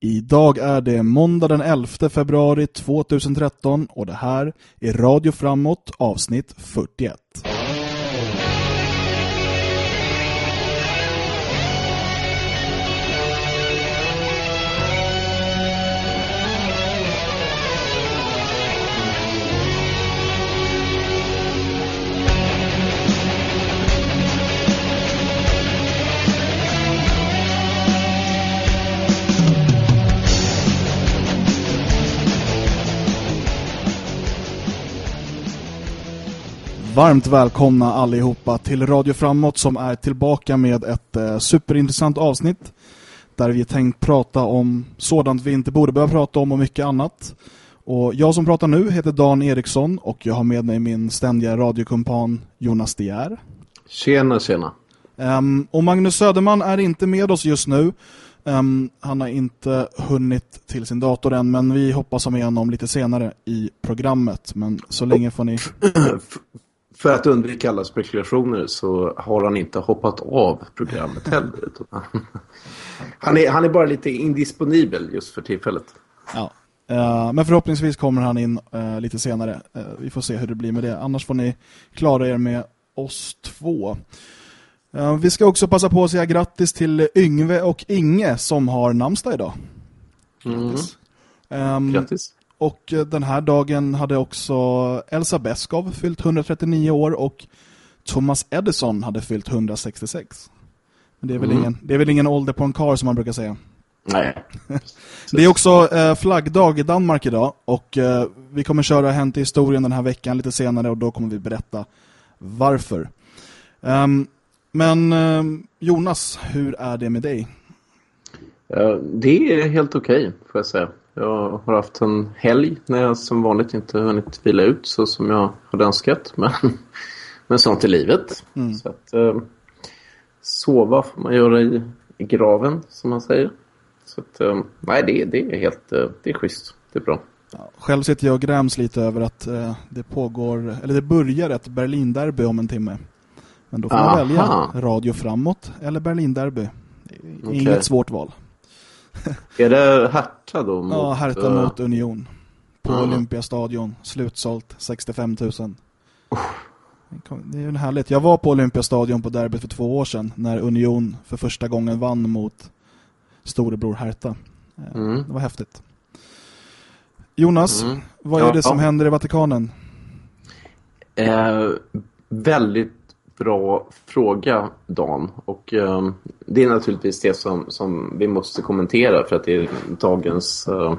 Idag är det måndag den 11 februari 2013 och det här är Radio Framåt avsnitt 41. Varmt välkomna allihopa till Radio Framåt som är tillbaka med ett eh, superintressant avsnitt där vi tänkt prata om sådant vi inte borde börja prata om och mycket annat. Och jag som pratar nu heter Dan Eriksson och jag har med mig min ständiga radiokumpan Jonas Dier. Tjena, tjena. Um, och Magnus Söderman är inte med oss just nu. Um, han har inte hunnit till sin dator än men vi hoppas ha med honom lite senare i programmet. Men så länge får ni... För att undvika alla spekulationer så har han inte hoppat av programmet heller. han, är, han är bara lite indisponibel just för tillfället. Ja, uh, men förhoppningsvis kommer han in uh, lite senare. Uh, vi får se hur det blir med det. Annars får ni klara er med oss två. vi ska också passa på att säga grattis till Yngve och Inge som har namnsdag idag. Grattis. Mm. Um, grattis. Och eh, den här dagen hade också Elsa Beskow fyllt 139 år och Thomas Edison hade fyllt 166. Men det är väl, mm. ingen, det är väl ingen ålder på en kar som man brukar säga. Nej. det är också eh, flaggdag i Danmark idag och eh, vi kommer köra Hänt i historien den här veckan lite senare och då kommer vi berätta varför. Um, men eh, Jonas, hur är det med dig? det är helt okej, okay, får jag säga. Jag har haft en helg när jag som vanligt inte hunnit vila ut så som jag hade önskat. Men, men sånt är livet. Mm. Så att, eh, sova får man göra i, i graven som man säger. Så att, eh, nej, det, det är helt eh, det är schysst. Det är bra. Ja, själv sitter jag och gräms lite över att eh, det pågår, eller det börjar ett Berlin-derby om en timme. Men då får man välja radio framåt eller Berlin-derby. Okay. Inget svårt val. Är det Hertha då? Mot, ja, Hertha uh... mot Union. På uh. Olympiastadion. Slutsålt 65 000. Uh. Det är ju härligt. Jag var på Olympiastadion på derbyt för två år sedan när Union för första gången vann mot storebror Hertha. Eh, mm. Det var häftigt. Jonas, mm. vad är ja, det som ja. händer i Vatikanen? Eh, väldigt bra fråga, Dan. Och eh, det är naturligtvis det som, som vi måste kommentera för att det är dagens eh,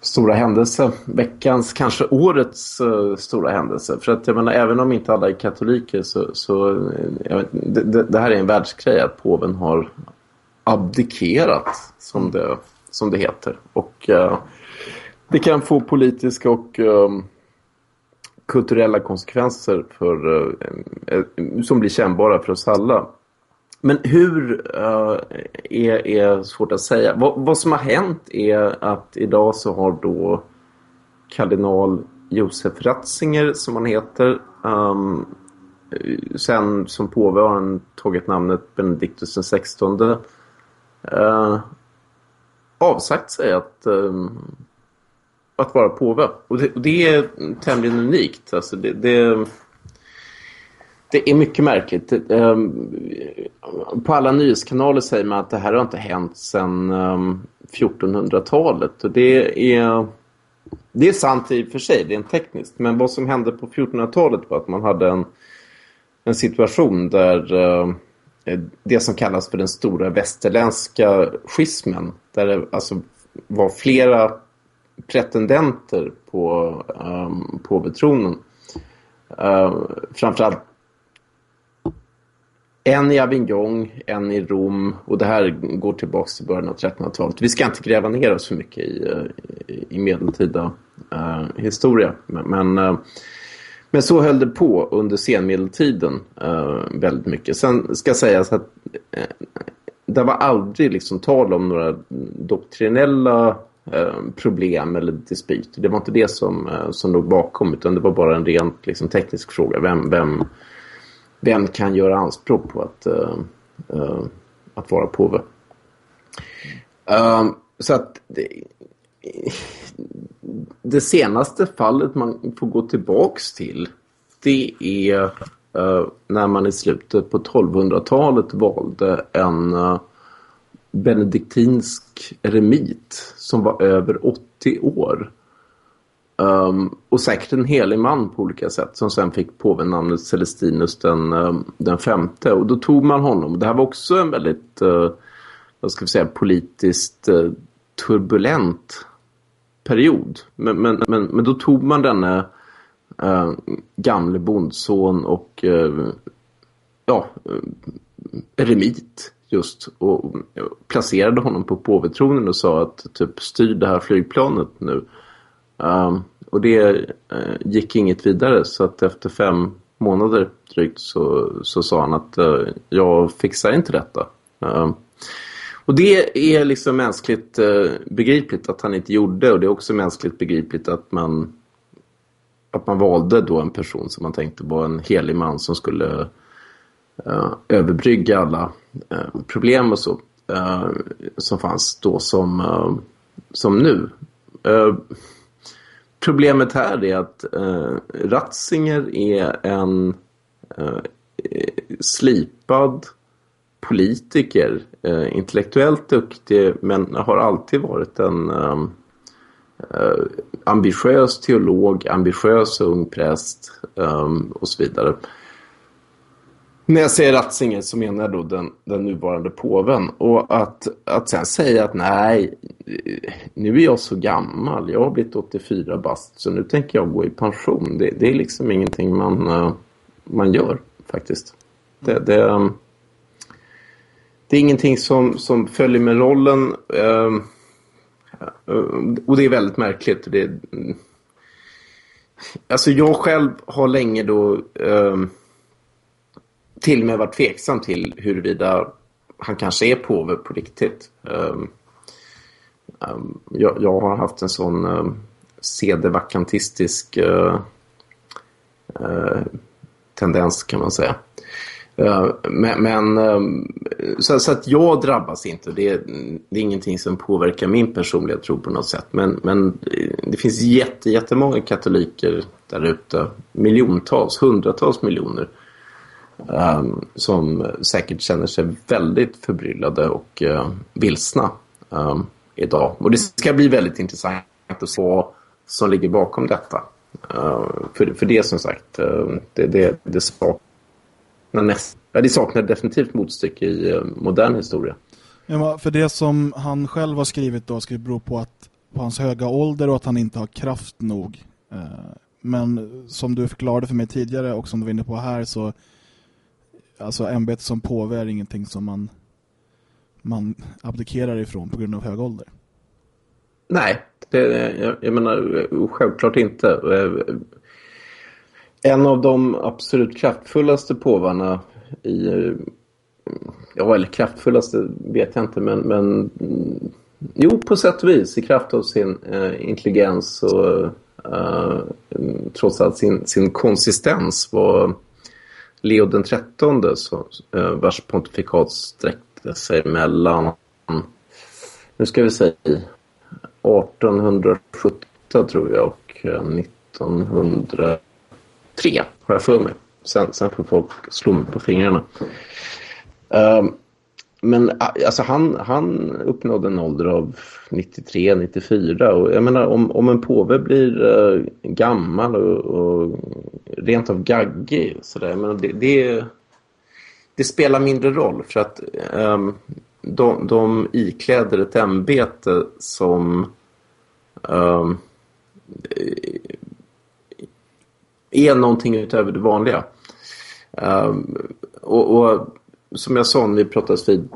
stora händelse. Veckans, kanske årets eh, stora händelse. För att jag menar, även om inte alla är katoliker så, så eh, vet, det, det, här är en världsgrej att påven har abdikerat som det, som det heter. Och eh, det kan få politiska och eh, kulturella konsekvenser för, eh, eh, som blir kännbara för oss alla. Men hur uh, är, är svårt att säga. Vad, vad, som har hänt är att idag så har då kardinal Josef Ratzinger som han heter um, sen som påve har han tagit namnet Benedictus XVI uh, eh, avsagt sig att um, att vara påve. Och det, och det är tämligen unikt. Alltså det, det, det, är mycket märkligt. Ehm, på alla nyhetskanaler säger man att det här har inte hänt sedan ehm, 1400-talet. Och det är, det är sant i och för sig, det är tekniskt. Men vad som hände på 1400-talet var att man hade en, en situation där ehm, det som kallas för den stora västerländska schismen. Där det alltså var flera pretendenter på ehm, um, påvetronen. Uh, ehm, framförallt en i Avignon, en i Rom och det här går tillbaka till början av 1300-talet. Vi ska inte gräva ner oss för mycket i, eh, i medeltida uh, historia. Men, uh, men så höll det på under senmedeltiden uh, väldigt mycket. Sen ska sägas att uh, det var aldrig liksom tal om några doktrinella Eh, problem eller dispyt. Det var inte det som, eh, som låg bakom utan det var bara en rent liksom, teknisk fråga. Vem, vem, vem kan göra anspråk på att, uh, uh, att vara påve? Uh, så att det, det, senaste fallet man får gå tillbaks till det är uh, när man i slutet på 1200-talet valde en uh, benediktinsk eremit som var över 80 år. Um, och säkert en helig man på olika sätt som sen fick påvennamnet Celestinus den, um, den femte. Och då tog man honom. Det här var också en väldigt, uh, vad ska vi säga, politiskt uh, turbulent period. Men, men, men, men då tog man denna uh, eh, gamle bondson och uh, ja, eremit just och placerade honom på påvetronen och sa att typ styr det här flygplanet nu. Um, och det uh, gick inget vidare så att efter fem månader drygt så, så sa han att uh, jag fixar inte detta. Uh, och det är liksom mänskligt uh, begripligt att han inte gjorde och det är också mänskligt begripligt att man att man valde då en person som man tänkte var en helig man som skulle uh, Eh, överbrygga alla eh, problem och så eh, som fanns då som, som nu. problemet här är att Ratzinger är en slipad politiker, intellektuellt duktig men har alltid varit en ambitiös teolog, ambitiös ung präst och så vidare. När jag säger Ratzinger så menar jag då den, den nuvarande påven. Och att, att sen säga att nej, nu är jag så gammal. Jag har blivit 84 bast så nu tänker jag gå i pension. Det, det är liksom ingenting man, eh, man gör faktiskt. Det, det, ehm, det är ingenting som, som följer med rollen. Ehm, eh, och det är väldigt märkligt. Det, alltså jag själv har länge då... Ehm, till och med varit tveksam till huruvida han kanske är påve på riktigt. Um, um, jag, jag, har haft en sån um, sedevakantistisk uh, uh, tendens kan man säga. Uh, men, men så, så, att jag drabbas inte. Det, det, är ingenting som påverkar min personliga tro på något sätt. Men, men eh, det finns jätte, jättemånga katoliker där ute. Miljontals, hundratals miljoner Um, som säkert känner sig väldigt förbryllade och uh, vilsna um, idag. Och det ska bli väldigt intressant att se vad som ligger bakom detta. Uh, för, för det som sagt, uh, det, det, det, saknar näst, ja, det saknar definitivt motstycke i uh, modern historia. Ja, för det som han själv har skrivit då ska bero på, att, på hans höga ålder och att han inte har kraft nog. Men som du förklarade för mig tidigare och som du var inne på här så alltså ämbetet som påve är ingenting som man, man abdikerar ifrån på grund av hög ålder. Nej, det, jag, jag menar självklart inte. En av de absolut kraftfullaste påvarna i ja, eller kraftfullaste vet jag inte, men, men jo, på sätt och vis i kraft av sin eh, intelligens och eh, trots allt sin, sin konsistens var Leo den trettonde eh, vars pontifikat sträckte sig mellan nu ska vi säga 1870 tror jag och eh, 1903 har jag för mig. Sen, sen får folk slå mig på fingrarna. Um, men alltså han, han uppnådde en ålder av 93, 94 och jag menar om, om en påve blir uh, gammal och, och, rent av gaggig så där, men det, det, det, spelar mindre roll för att um, de, de ikläder ett ämbete som um, är någonting utöver det vanliga. Um, och, och som jag sa när vi pratades vid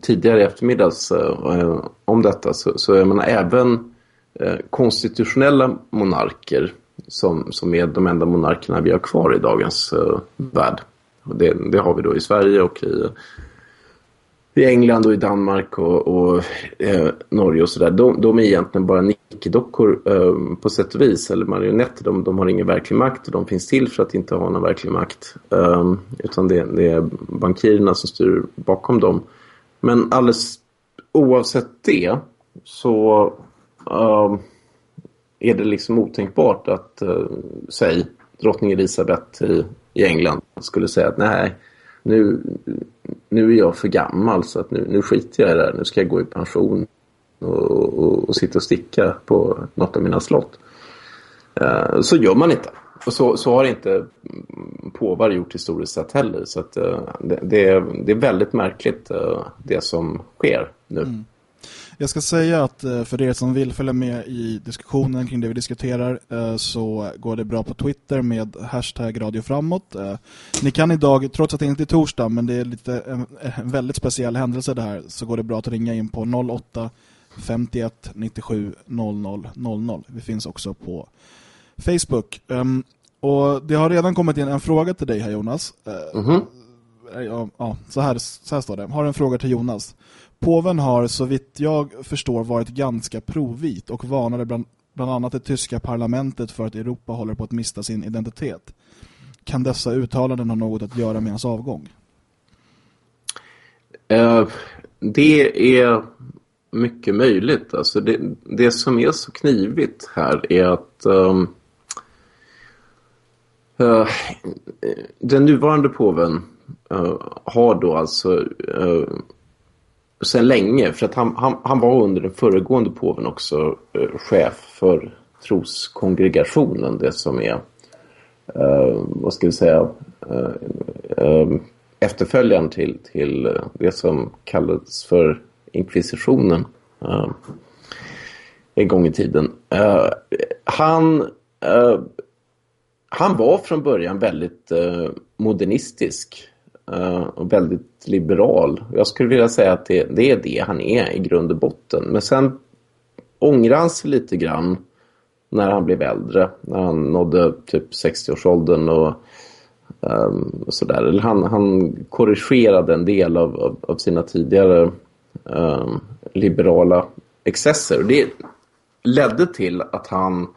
tidigare i eftermiddags eh, om detta så, så är man även eh, konstitutionella monarker som, som är de enda monarkerna vi har kvar i dagens eh, värld. Och det, det har vi då i Sverige och i i England och i Danmark och, och eh, Norge och sådär. De, de, är egentligen bara nickedockor eh, på sätt och vis. Eller marionetter. De, de, har ingen verklig makt och de finns till för att inte ha någon verklig makt. Eh, utan det, det, är bankirerna som styr bakom dem. Men alldeles oavsett det så eh, är det liksom otänkbart att, eh, säg, drottning Elisabeth i, i England skulle säga att nej, nu, nu är jag för gammal så att nu, nu skiter jag i det här. Nu ska jag gå i pension och, och, och sitta och sticka på något av mina slott. Eh, så gör man inte. Och så, så har inte påvar gjort historiskt sett heller. Så att, eh, det, det, är, det är väldigt märkligt eh, det som sker nu. Mm. Jag ska säga att eh, för er som vill följa med i diskussionen kring det vi diskuterar eh, så går det bra på Twitter med hashtag Radio Framåt. Eh, ni kan idag, trots att det inte är torsdag men det är lite en, en väldigt speciell händelse det här, så går det bra att ringa in på 08 51 97 00 00. Vi finns också på Facebook. Um, och det har redan kommit in en fråga till dig här Jonas. Mm -hmm. ja, ja, så, här, så här står det. Har en fråga till Jonas. Påven har så vitt jag förstår varit ganska provit och varnade bland, bland annat det tyska parlamentet för att Europa håller på att mista sin identitet. Kan dessa uttalanden ha något att göra med hans avgång? Uh, det är mycket möjligt. Alltså det, det som är så knivigt här är att um, uh, den nuvarande påven uh, har då alltså uh, sedan länge, för att han, han, han var under den föregående påven också chef för troskongregationen, det som är vad ska vi säga efterföljaren till, till det som kallades för inkvisitionen uh, eh, en gång i tiden. Uh, han, uh, han var från början väldigt modernistisk och väldigt liberal. Jag skulle vilja säga att det, det, är det han är i grund och botten. Men sen ångrar han sig lite grann när han blev äldre. När han nådde typ 60-årsåldern och um, sådär. Eller han, han korrigerade en del av, av, av sina tidigare Ehm, liberala excesser. Och det ledde till att han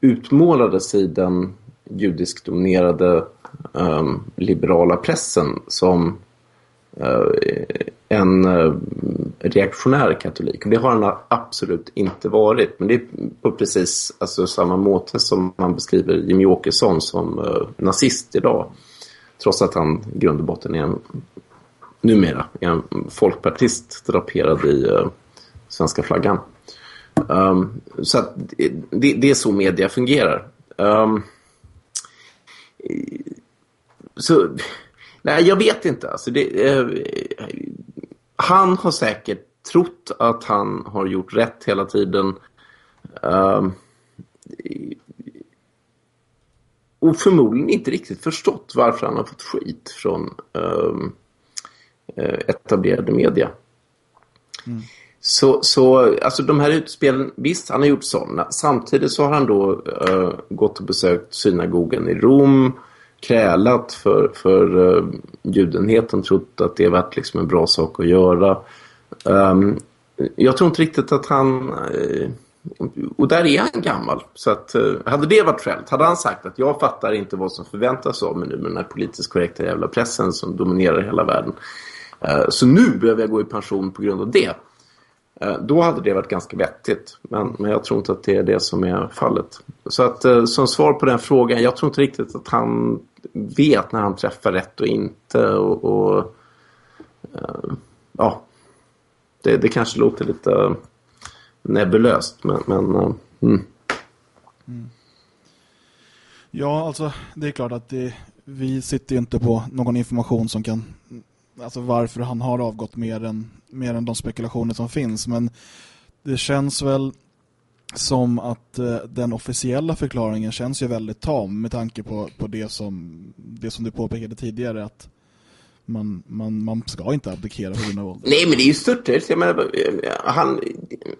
utmålades i den judiskt dominerade um, liberala pressen som uh, en uh, reaktionär katolik. Och det har han absolut inte varit. Men det är på precis alltså, samma måte som man beskriver Jimmy Åkesson som uh, nazist idag. Trots att han i grund och botten är en numera är en folkpartist draperad i uh, svenska flaggan. Um, så att det, det, är så media fungerar. Um, så, nej, jag vet inte. Alltså det, uh, han har säkert trott att han har gjort rätt hela tiden. Um, och förmodligen inte riktigt förstått varför han har fått skit från um, etablerade media. Mm. Så, så alltså de här utspelen, visst han har gjort sådana. Samtidigt så har han då uh, gått och besökt synagogen i Rom, krälat för, för uh, judenheten, trott att det varit liksom en bra sak att göra. Um, jag tror inte riktigt att han... Uh, och där är han gammal. Så att, hade det varit skält, hade han sagt att jag fattar inte vad som förväntas av mig nu med den här politiskt korrekta jävla pressen som dominerar hela världen. Eh, så nu behöver jag gå i pension på grund av det. Eh, då hade det varit ganska vettigt. Men, men jag tror inte att det är det som är fallet. Så att eh, som svar på den frågan, jag tror inte riktigt att han vet när han träffar rätt och inte. Och, och ja, det, det kanske låter lite nebulöst. Men, men mm. Mm. Ja, alltså det är klart att det, vi sitter ju inte på någon information som kan alltså varför han har avgått mer än, mer än de spekulationer som finns. Men det känns väl som att eh, den officiella förklaringen känns ju väldigt tam med tanke på, på det, som, det som du påpekade tidigare att man, man, man ska inte abdikera på grund av ålder. Nej, men det är ju störtigt. Jag menar, han,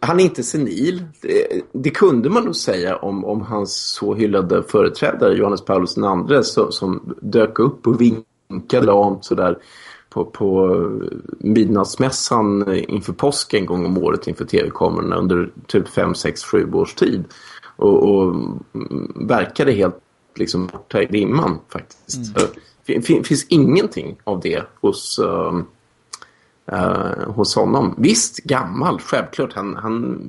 han är inte senil. Det, det, kunde man nog säga om, om hans så hyllade företrädare Johannes Paulus II som, som dök upp och vinkade lamt sådär på, på midnattsmässan inför påsk en gång om året inför tv-kamerorna under typ 5, 6, 7 års tid. Och, och verkade helt liksom borta i dimman faktiskt. Mm. Det finns ingenting av det hos, uh, uh, hos honom. Visst, gammal, självklart. Han, han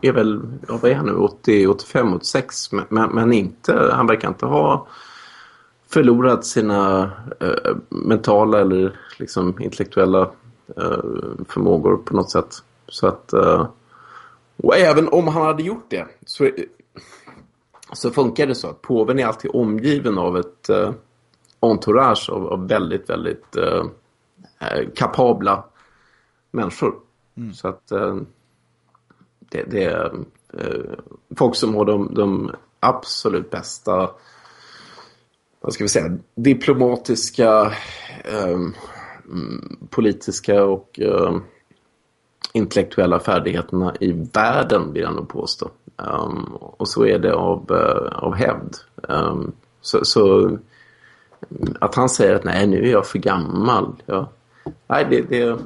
är väl, ja, vad är han nu, 80, 85, 86. Men, men inte, han verkar inte ha förlorat sina uh, mentala eller liksom intellektuella uh, förmågor på något sätt. Så att, och även om han hade gjort det så, så funkar det så att påven är alltid omgiven av ett entourage av, av väldigt, väldigt eh, eh, kapabla människor. Mm. Så att eh, det, det, är eh, folk som har de, de absolut bästa vad ska vi säga, diplomatiska, eh, politiska och eh, intellektuella färdigheterna i världen vill jag nog påstå. Um, och så är det av, uh, av hävd. Um, så, så att han säger att nej, nu är jag för gammal. Ja. Nej, det... det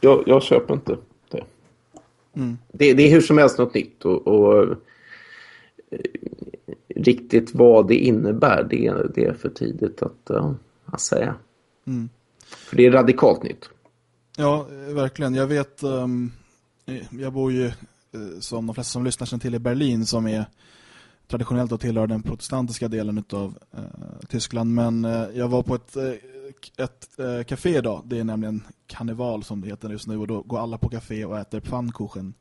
jag, jag köper inte det. Mm. det. Det är hur som helst något nytt. Och, och eh, riktigt vad det innebär, det, det är för tidigt att, uh, att säga. Mm. För det är radikalt nytt. Ja, verkligen. Jag vet, um, jag bor ju uh, som de flesta som lyssnar känner till i Berlin som är traditionellt att tillhör den protestantiska delen av eh, Tyskland. Men eh, jag var på ett, eh, ett eh, café idag. Det är nämligen karneval som det heter just nu. Och då går alla på café och äter pfannkuchen.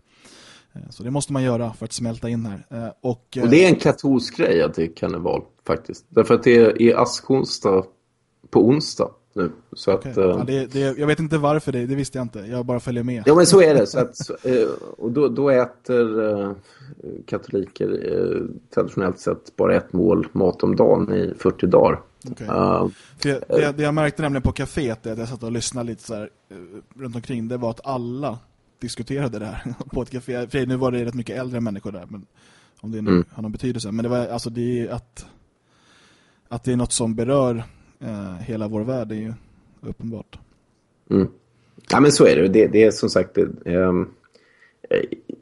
Eh, så det måste man göra för att smälta in här. Eh, och, och det är en katolsk grej att det är karneval faktiskt. Därför att det är, askonsdag på onsdag nu. Så okay. att, uh... ja, det, det, jag vet inte varför det, det visste jag inte. Jag bara följer med. Ja, men så är det. Så att, uh, och då, då äter uh, katoliker traditionellt sett bara ett mål mat om dagen i 40 dagar. Okay. det, det, det, jag märkte nämligen på kaféet, det jag satt och lyssnade lite så här, runt omkring, det var att alla diskuterade det här på ett café. För nu var det rätt mycket äldre människor där, men om det nu mm. har någon betydelse. Men det var alltså det är att, att det är något som berör eh, hela vår värld är ju uppenbart. Mm. Ja men så är det. Det, det är som sagt... Det, eh,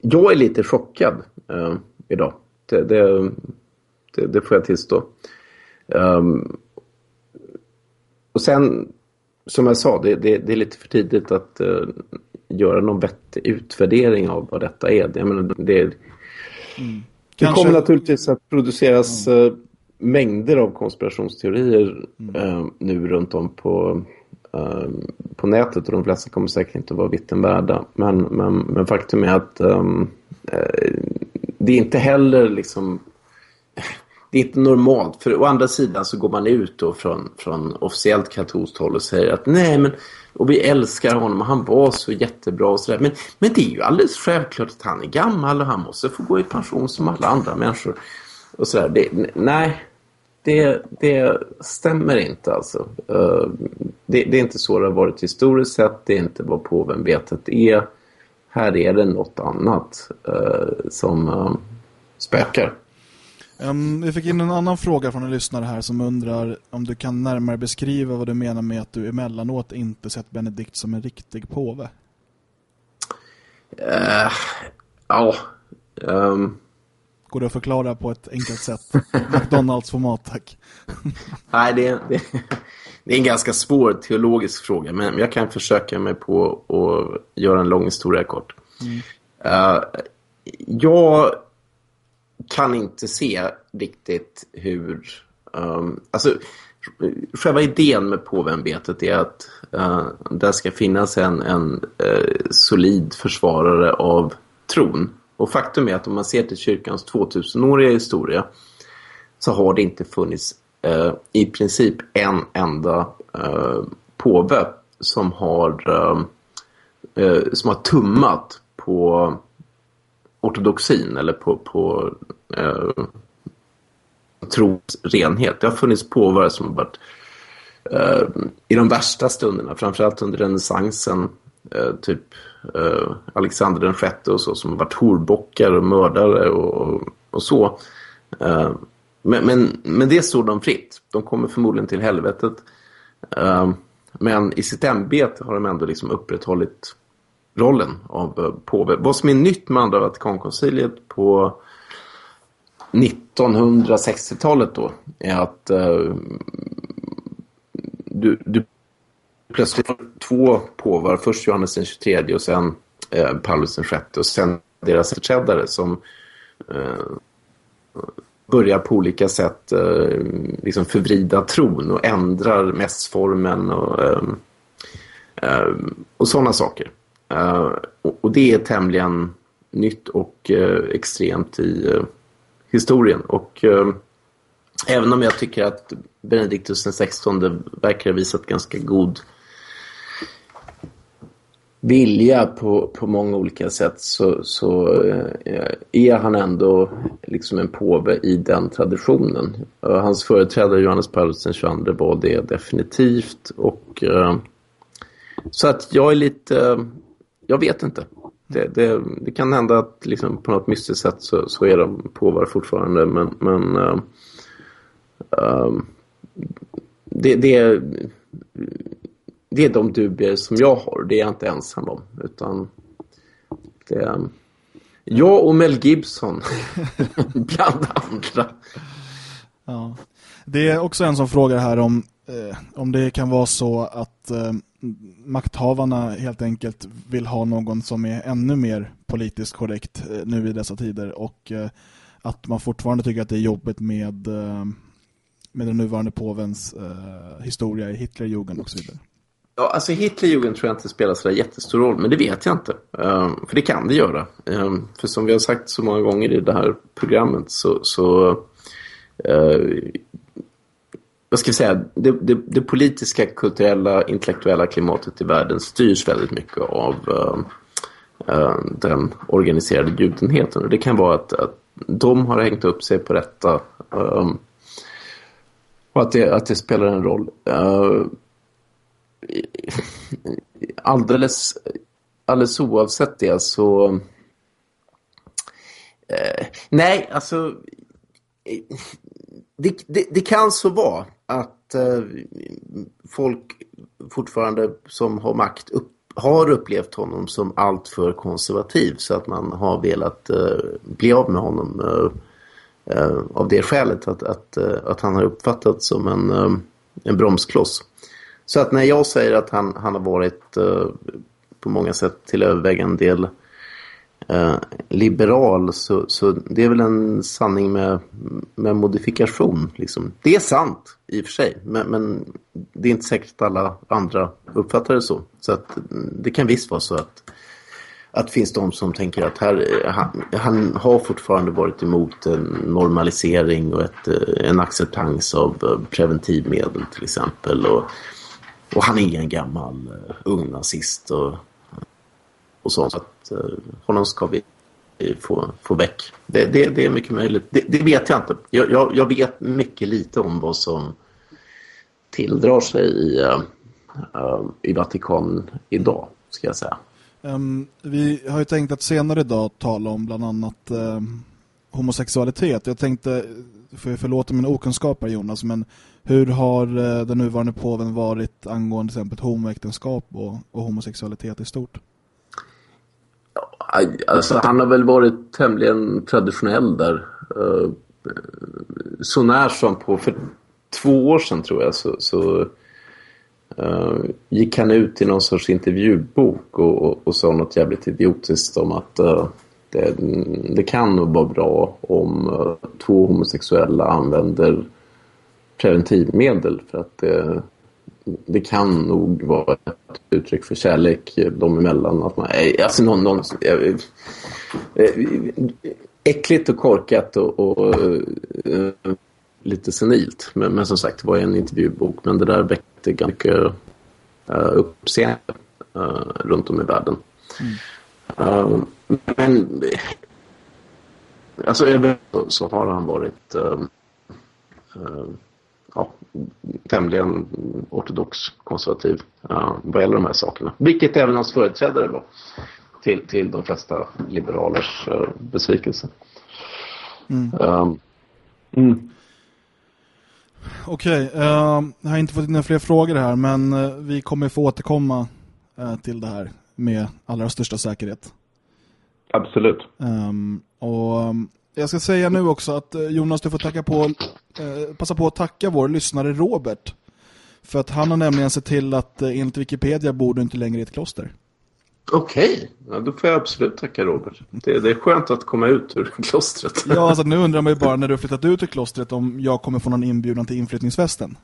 jag är lite chockad eh, idag. Det, det, det, får jag tillstå. Um, och sen, som jag sa, det, det, det, är lite för tidigt att uh, göra någon vettig utvärdering av vad detta är. Jag menar, det, mm. det kommer naturligtvis att produceras mm. uh, mängder av konspirationsteorier mm. eh, nu runt om på, eh, på nätet och de flesta kommer säkert inte vara vitten värda. Men, men, men faktum är att ehm, eh, det är inte heller liksom det är inte normalt. För å andra sidan så går man ut då från, från officiellt katolskt håll och säger att nej men och vi älskar honom och han var så jättebra och sådär. Men, men det är ju alldeles självklart att han är gammal och han måste få gå i pension som alla andra människor. Och sådär. Det, nej, det, det stämmer inte alltså. Eh, det, det, är inte så det har varit historiskt sett. Det är inte vad påvenbetet är. Här är det något annat eh, som eh, spökar. Um, vi fick in en annan fråga från en lyssnare här som undrar om du kan närmare beskriva vad du menar med att du emellanåt inte sett Benedikt som en riktig påve. Uh, ja, um, Går det att förklara på ett enkelt sätt? McDonalds format, tack. Nej, det är, det, det är en ganska svår teologisk fråga. Men jag kan försöka mig på att göra en lång historia kort. Mm. Uh, jag kan inte se riktigt hur... Um, alltså, själva idén med påvembetet är att eh, uh, det ska finnas en, en uh, solid försvarare av tron. Och faktum är att om man ser till kyrkans 2000-åriga historia så har det inte funnits uh, i princip en enda uh, påve som har, som har tummat på ortodoxin eller på, på eh, trosrenhet. Det har funnits påvar som har varit eh, i de värsta stunderna, framförallt under renässansen, eh, typ eh, Alexander den sjätte och så som har varit horbockar och mördare och, och så. Eh, men, men, men det står de fritt. De kommer förmodligen till helvetet. Eh, men i sitt ämbete har de ändå liksom upprätthållit rollen av eh, påve. Vad som är nytt med andra Vatikankonciliet på 1960-talet då är att eh, du, du plötsligt två påvar, först Johannes den 23 och sen eh, Paulus den 6 och sen deras förträdare som eh, börjar på olika sätt eh, liksom förvrida tron och ändrar mässformen och, eh, eh, och sådana saker. Eh, och, det är tämligen nytt och eh, extremt i eh, historien. Och även om jag tycker att Benediktus XVI verkar ha visat ganska god vilja på, på många olika sätt så, så är han ändå liksom en påve i den traditionen. Hans företrädare Johannes Paulus den 22 var det definitivt och så att jag är lite, jag vet inte. Det, det, det, kan hända att liksom på något mystiskt sätt så, så är de påvar fortfarande men, men uh, det, det det är de dubier som jag har. Det är jag inte ensam om. Utan det jag och Mel Gibson bland andra. Ja. Det är också en som frågar här om, eh, om det kan vara så att eh, makthavarna helt enkelt vill ha någon som är ännu mer politiskt korrekt eh, nu i dessa tider och eh, att man fortfarande tycker att det är jobbigt med, eh, med den nuvarande påvens historia i Hitlerjugend och så vidare. Ja, alltså Hitlerjugend tror jag inte spelar så jättestor roll, men det vet jag inte. Um, för det kan det göra. Um, för som vi har sagt så många gånger i det här programmet så, så uh, vad ska vi säga, det, det, det, politiska, kulturella, intellektuella klimatet i världen styrs väldigt mycket av uh, uh, den organiserade judenheten. Och det kan vara att, att de har hängt upp sig på detta um, och att det, att det spelar en roll. Uh, alldeles, alldeles oavsett det så... Eh, nej, alltså... Eh, det, det, det, kan så vara att eh, folk fortfarande som har makt upp, har upplevt honom som alltför konservativ så att man har velat eh, bli av med honom eh, eh, av det skälet att, att, eh, att han har uppfattats som en, eh, en bromskloss. Så att när jag säger att han, han har varit eh, på många sätt till övervägande del eh, liberal så, så det är väl en sanning med, med modifikation. Liksom. Det är sant i och för sig men, men det är inte säkert att alla andra uppfattar det så. Så att mm, det kan visst vara så att att det finns de som tänker att här, han, han, har fortfarande varit emot en normalisering och ett, eh, en acceptans av eh, preventivmedel till exempel. Och, och han är en gammal eh, ung nazist och, och så. så att, eh, honom ska vi få, få väck. Det, det, det är mycket möjligt. Det, det vet jag inte. Jag, jag, jag, vet mycket lite om vad som tilldrar sig i, uh, i Vatikan idag, ska jag säga. Um, vi har ju tänkt att senare idag tala om bland annat uh, homosexualitet. Jag tänkte, för förlåta min okunskap här Jonas, men hur har uh, den nuvarande påven varit angående till exempel homoäktenskap och, och homosexualitet i stort? Alltså han har väl varit tämligen traditionell där. Eh, så när som på för två år sedan tror jag så, så uh, gick han ut i någon sorts intervjubok och, och, och sa något jävligt idiotiskt om att uh, det, det, kan nog vara bra om uh, två homosexuella använder preventivmedel för att det, det kan nog vara ett uttryck för kärlek dem emellan. Att man, alltså någon, någon, eh, äckligt och korkat och, och äh, lite senilt. Men, men, som sagt, det var en intervjubok. Men det där väckte ganska mycket äh, uppseende äh, runt om i världen. Mm. Uh, men alltså över så har han varit uh, uh, tämligen ortodox konservativ uh, vad gäller de här sakerna. Vilket även hans företrädare var till, till de flesta liberalers uh, besvikelse. Mm. Um, mm. Okej, okay, uh, jag har inte fått in några fler frågor här men uh, vi kommer få återkomma uh, till det här med allra största säkerhet. Absolut. Um, och um, jag ska säga nu också att Jonas, du får tacka på, passa på att tacka vår lyssnare Robert För att han har nämligen sett till att eh, enligt Wikipedia bor du inte längre i ett kloster. Okej, ja, då får jag absolut tacka Robert. Det, det är skönt att komma ut ur klostret. Ja, alltså nu undrar man ju bara när du har flyttat ut ur klostret om jag kommer få någon inbjudan till inflyttningsfesten.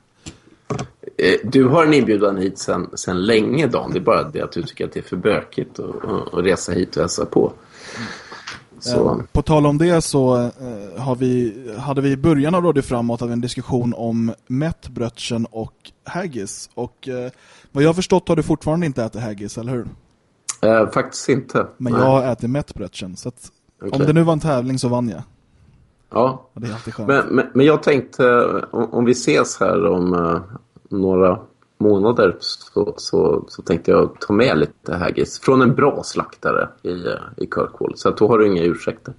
Eh, Du har en inbjudan hit sen, sen länge, Dan. Det är bara det att du tycker att det är för bökigt att resa hit och hälsa på. Så, På tal om det så eh, har vi, hade vi i början av Radio Framåt en diskussion om Mettbrötchen och haggis. Och eh, vad jag har förstått har du fortfarande inte ätit haggis, eller hur? eh, faktiskt inte. Men Nej. jag har ätit Mettbrötchen. Så att om Okej. det nu var en tävling så vann jag. Ja, det är alltid skönt. men, men, men jag tänkte eh, om, om vi ses här om eh, några månader så, så, så tänkte jag ta med lite haggis från en bra slaktare i, eh, i Kirkwall. Så att då har du inga ursäkter.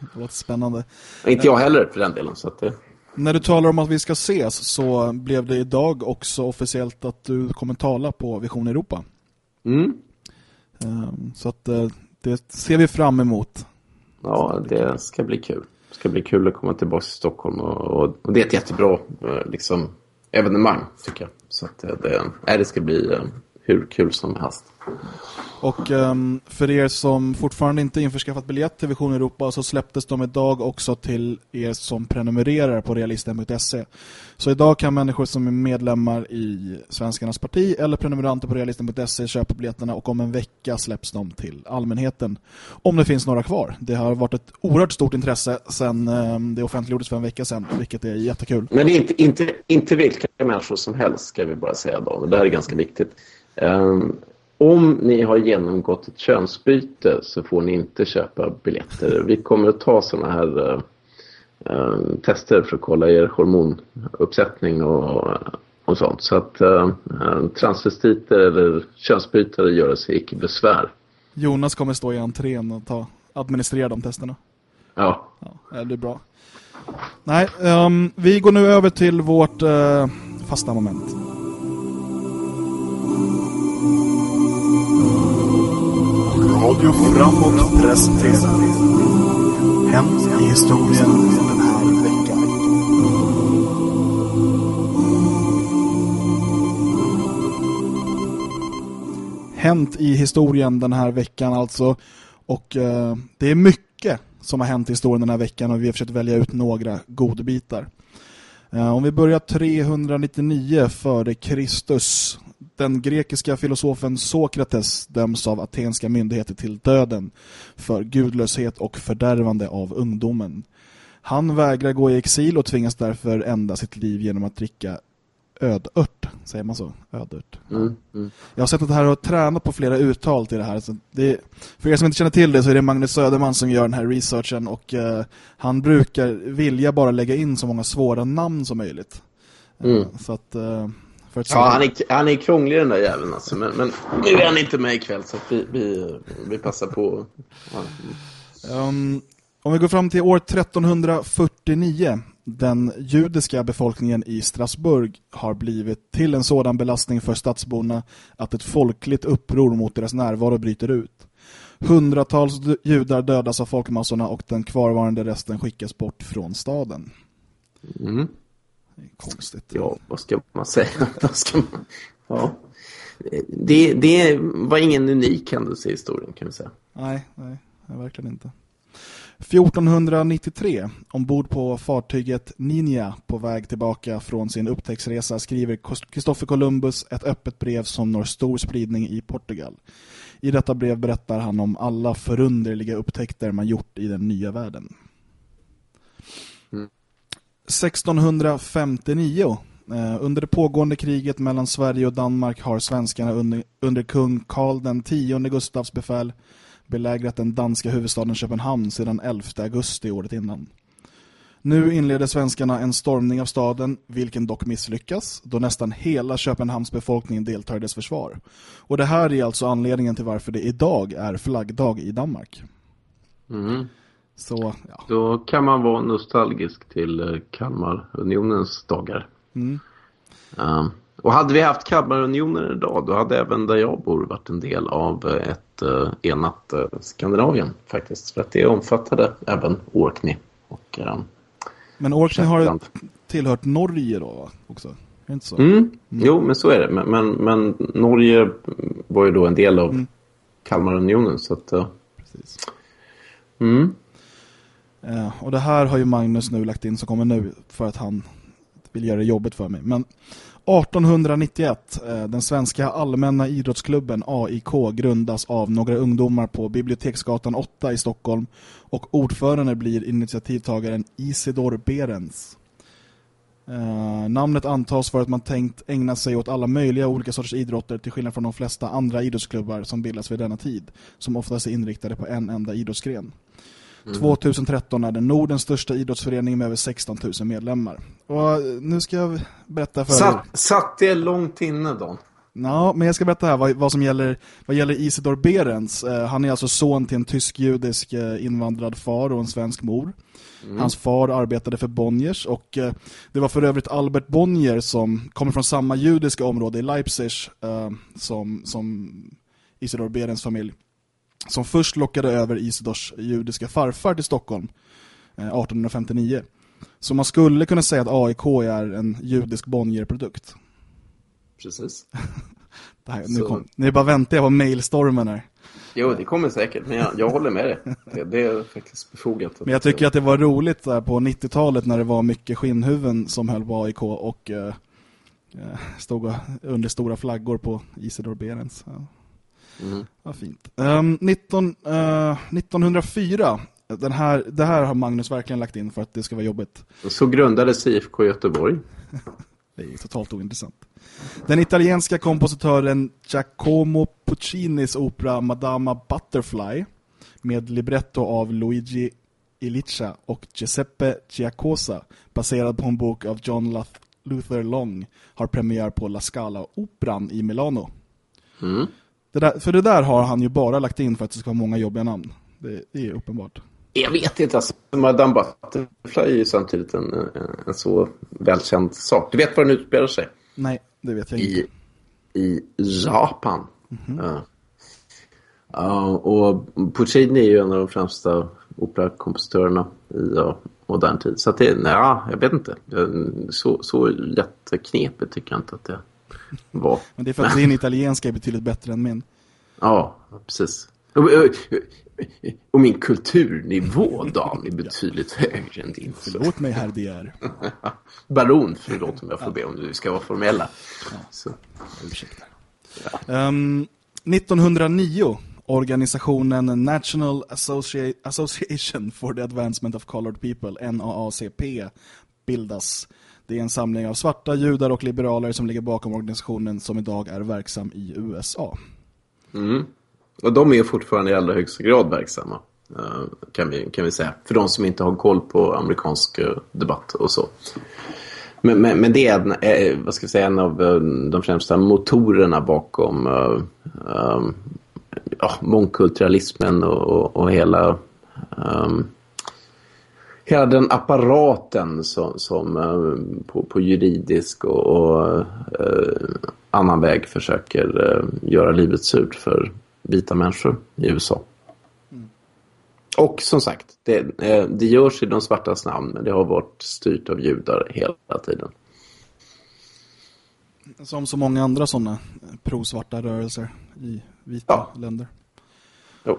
Det låter spännande. Inte jag heller för den delen. Så att det, När du talar om att vi ska ses så blev det idag också officiellt att du kommer tala på Vision Europa. mm. Ehm, Så att eh, det ser vi fram emot. Ja, det ska bli kul. Det ska bli kul att komma tillbaka till Stockholm och, och, och det är ett jättebra eh, liksom, evenemang tycker jag. Så att eh, det, nej, det ska bli eh, hur kul som helst. Och ehm, för er som fortfarande inte införskaffat biljett till Vision Europa så släpptes de idag också till er som prenumererar på realisten.se. Så idag kan människor som är medlemmar i Svenskarnas parti eller prenumeranter på realisten.se köpa biljetterna och om en vecka släpps de till allmänheten. Om det finns några kvar. Det har varit ett oerhört stort intresse sedan ehm, det offentliggjordes för en vecka sedan, vilket är jättekul. Men det är inte, inte, inte vilka människor som helst ska vi bara säga då. Det här är ganska viktigt. Ehm, om ni har genomgått ett könsbyte så får ni inte köpa biljetter. Vi kommer att ta sådana här eh, eh, tester för att kolla er hormonuppsättning och, och sånt. Så att eh, transvestiter eller könsbytare gör sig icke besvär. Jonas kommer stå i entrén och ta, administrera de testerna. Ja, Ja, det blir bra. Nej, ehm, vi går nu över till vårt eh, fasta moment. Radio Framåt presenterar Hänt i historien den här veckan. Hänt i historien den här veckan alltså. Och eh, det är mycket som har hänt i historien den här veckan och vi har försökt välja ut några godbitar. Eh, om vi börjar 399 före Kristus. Den grekiska filosofen Sokrates döms av atenska myndigheter till döden för gudlöshet och fördärvande av ungdomen. Han vägrar gå i exil och tvingas därför ända sitt liv genom att dricka ödört. Säger man så? Ödört. mm, mm. Jag har sett att det här har tränat på flera uttal till det här. Så det, för er som inte känner till det så är det Magnus Söderman som gör den här researchen och eh, han brukar vilja bara lägga in så många svåra namn som möjligt. Eh, Mm. Så att, eh, Ja, han är, han är krånglig den där jäveln alltså. Men, men nu är han inte med ikväll så vi, vi, vi passar på. Ja. Um, om vi går fram till år 1349. Den judiska befolkningen i Strasbourg har blivit till en sådan belastning för stadsborna att ett folkligt uppror mot deras närvaro bryter ut. Hundratals judar dödas av folkmassorna och den kvarvarande resten skickas bort från staden. Mm. Konstigt. Ja, vad ska man säga? vad ska man... Ja. Det, det var ingen unik händelse i historien kan vi säga. Nej, nej, nej, verkligen inte. 1493, ombord på fartyget Ninja på väg tillbaka från sin upptäcktsresa skriver Kristoffer Columbus ett öppet brev som når stor spridning i Portugal. I detta brev berättar han om alla förunderliga upptäckter man gjort i den nya världen. 1659 eh, under det pågående kriget mellan Sverige och Danmark har svenskarna under, under kung Karl den tionde Gustavs befäl belägrat den danska huvudstaden Köpenhamn sedan 11 augusti året innan. Nu inleder svenskarna en stormning av staden, vilken dock misslyckas, då nästan hela Köpenhamns befolkning deltar i dess försvar. Och det här är alltså anledningen till varför det idag är flaggdag i Danmark. Mm. Så, ja. Då kan man vara nostalgisk till eh, Kalmarunionens dagar. Mm. Um, och hade vi haft Kalmarunionen idag då hade även där jag bor varit en del av eh, ett uh, enat uh, Skandinavien faktiskt. För att det omfattade även Orkney och um, Men Orkney har tillhört Norge då va? också? det inte så? Mm. Mm. Jo, men så är det. Men, men, men, Norge var ju då en del av mm. Kalmarunionen. Så att, uh... Precis. Mm. Eh, och det här har ju Magnus nu lagt in som kommer nu för att han vill göra det jobbet för mig. Men 1891, eh, den svenska allmänna idrottsklubben AIK grundas av några ungdomar på Biblioteksgatan 8 i Stockholm och ordförande blir initiativtagaren Isidor Berens. Uh, eh, namnet antas för att man tänkt ägna sig åt alla möjliga olika sorters idrotter till skillnad från de flesta andra idrottsklubbar som bildas vid denna tid, som oftast är inriktade på en enda idrottsgren. Mm. 2013 är det Nordens största idrottsförening med över 16 000 medlemmar. Och nu ska jag berätta för satt, er. Satt det långt inne, Don? Ja, men jag ska berätta här vad, vad som gäller vad gäller Isidor Berens. Eh, han är alltså son till en tysk-judisk eh, invandrad far och en svensk mor. Mm. Hans far arbetade för Bonniers och eh, det var för övrigt Albert Bonnier som kommer från samma judiska område i Leipzig eh, som, som Isidor Berens familj. Som först lockade över Isidors judiska farfar till Stockholm eh, 1859. Så man skulle kunna säga att AIK är en judisk Bonnier-produkt. Precis. det här, nu, kom, nu bara väntar jag på mailstormen här. Jo, det kommer säkert, men jag, jag håller med dig. Det, det, är faktiskt befogat. Men jag tycker att det var roligt där på 90-talet när det var mycket skinnhuvuden som höll på AIK och eh, eh, stod under stora flaggor på Isidor Berens. Ja. Mm. Vad fint. Um, 19, uh, 1904 den här, det här har Magnus verkligen lagt in för att det ska vara jobbigt. Så grundades IFK Göteborg. det är totalt ointressant. Den italienska kompositören Giacomo Puccinis opera Madama Butterfly med libretto av Luigi Ilicia och Giuseppe Giacosa baserad på en bok av John Luther Long har premiär på La Scala-operan i Milano. Mm. Det där, för det där har han ju bara lagt in för att det ska vara många jobbiga namn. Det, det är uppenbart. Jag vet inte, alltså, Madame Butterfly är ju samtidigt en, en, så välkänd sak. Du vet var den utspelar sig? Nej, det vet jag inte. I, i Japan. Mm -hmm. uh, uh, och Puccini är ju en av de främsta operakompositörerna i uh, modern tid. Så att det, nej, jag vet inte. Så, så lätt knepet tycker jag inte att det var. Men det är för att din italienska är betydligt bättre än min. Ja, precis. Och min kulturnivå, Dan, är betydligt högre än din. Förlåt mig, herr DR. Baron, förlåt om jag får be om du ska vara formella. Ja. Så. Ursäkta. Ja. Um, 1909 organisationen National Associ Association for the Advancement of Colored People, NAACP, bildas. Det är en samling av svarta, judar och liberaler som ligger bakom organisationen som idag är verksam i USA. Mm. Och de är fortfarande i allra högsta grad verksamma. Eh, kan vi, kan vi säga. För de som inte har koll på amerikansk eh, debatt och så. Men, men, men det är en, eh, vad ska jag säga, en av de främsta motorerna bakom uh, ja, mångkulturalismen och, och, och hela, um, hela den apparaten som, som uh, på, på, juridisk och, och uh, annan väg försöker göra livet surt för vita människor i USA. Mm. Och som sagt, det, eh, det görs i de svartas namn men det har varit styrt av judar hela tiden. Som så många andra sådana pro-svarta rörelser i vita ja. länder. Jo.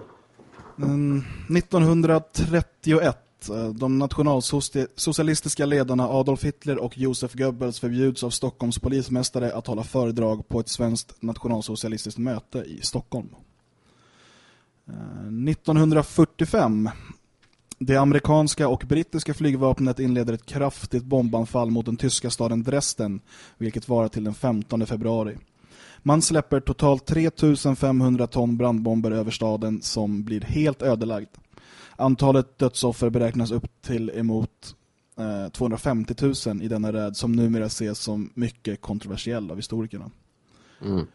1931 Eh, de nationalsocialistiska ledarna Adolf Hitler och Josef Goebbels förbjuds av Stockholms polismästare att hålla föredrag på ett svenskt nationalsocialistiskt möte i Stockholm. Eh, 1945 det amerikanska och brittiska flygvapnet inleder ett kraftigt bombanfall mot den tyska staden Dresden, vilket varar till den 15 februari. Man släpper totalt 3500 ton brandbomber över staden som blir helt ödelagd. Antalet dödsoffer beräknas upp till emot eh, 250 000 i denna räd som numera ses som mycket kontroversiell av historikerna. Mm.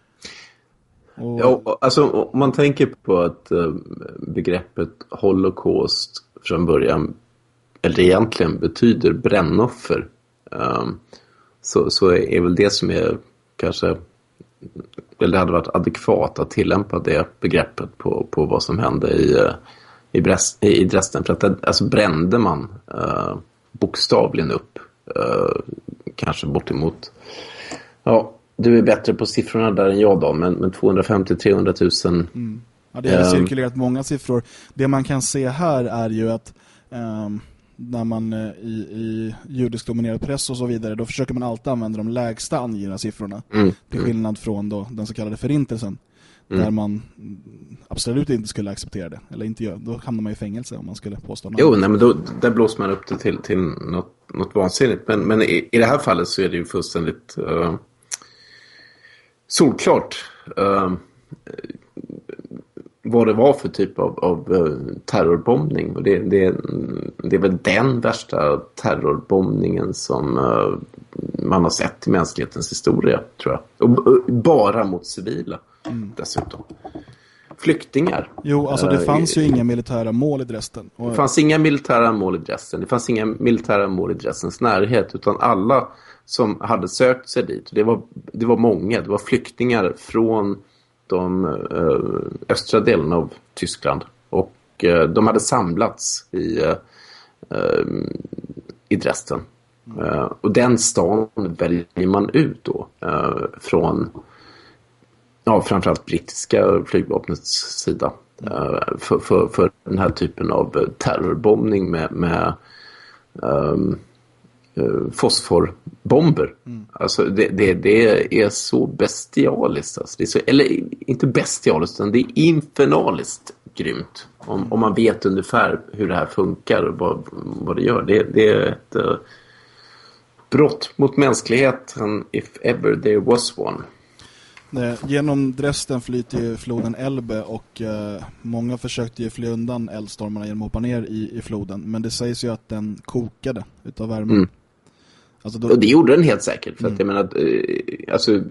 Och... Ja, alltså om man tänker på att äh, begreppet holocaust från början eller egentligen betyder brännoffer ähm, så, så är väl det som är kanske eller det hade varit adekvat att tillämpa det begreppet på, på vad som hände i, eh, i, Brest, i Dresden. För att det, alltså brände man äh, bokstavligen upp äh, kanske bortemot Ja, du är bättre på siffrorna där än jag då, men, men 250-300 000. Mm. Ja, det har um, cirkulerat många siffror. Det man kan se här är ju att um, när man uh, i, i judisk dominerad press och så vidare, då försöker man alltid använda de lägsta angivna siffrorna. Mm. Till skillnad från då, den så kallade förintelsen. Mm. Där man absolut inte skulle acceptera det. Eller inte gör. Då hamnar man i fängelse om man skulle påstå något. Jo, nej, men då, där blåser man upp det till, till något, något vansinnigt. Men, men i, i det här fallet så är det ju fullständigt uh, solklart. Uh, vad det var för typ av, av uh, terrorbombning. Och det, det, det är väl den värsta terrorbombningen som uh, man har sett i mänsklighetens historia, tror jag. Och, och bara mot civila mm. dessutom. Flyktingar. Jo, alltså det eh, fanns ju inga militära mål i Dresden. Det fanns inga militära mål i Dresden. Det fanns inga militära mål i Dresdens närhet. Utan alla som hade sökt sig dit, det var, det var många. Det var flyktingar från de uh, östra delarna av Tyskland. Och uh, de hade samlats i, i Dresden. Och den stan väljer man ut då från ja, framförallt brittiska flygvapnets sida. Uh, för, för, för den här typen av terrorbombning med, med um, fosforbomber. Mm. Alltså det, det, det, är så bestialiskt. Alltså. Det är så, eller inte bestialiskt, utan det är infernaliskt grymt. Om, om man vet ungefär hur det här funkar och vad, vad det gör. Det, det är ett uh, brott mot mänskligheten if ever there was one. Genom Dresden flyter ju floden Elbe och eh, många försökte ju fly undan eldstormarna genom att hoppa ner i, i floden. Men det sägs ju att den kokade utav värmen. Mm. Alltså då... Och det gjorde den helt säkert. För mm. att jag menar, eh, alltså,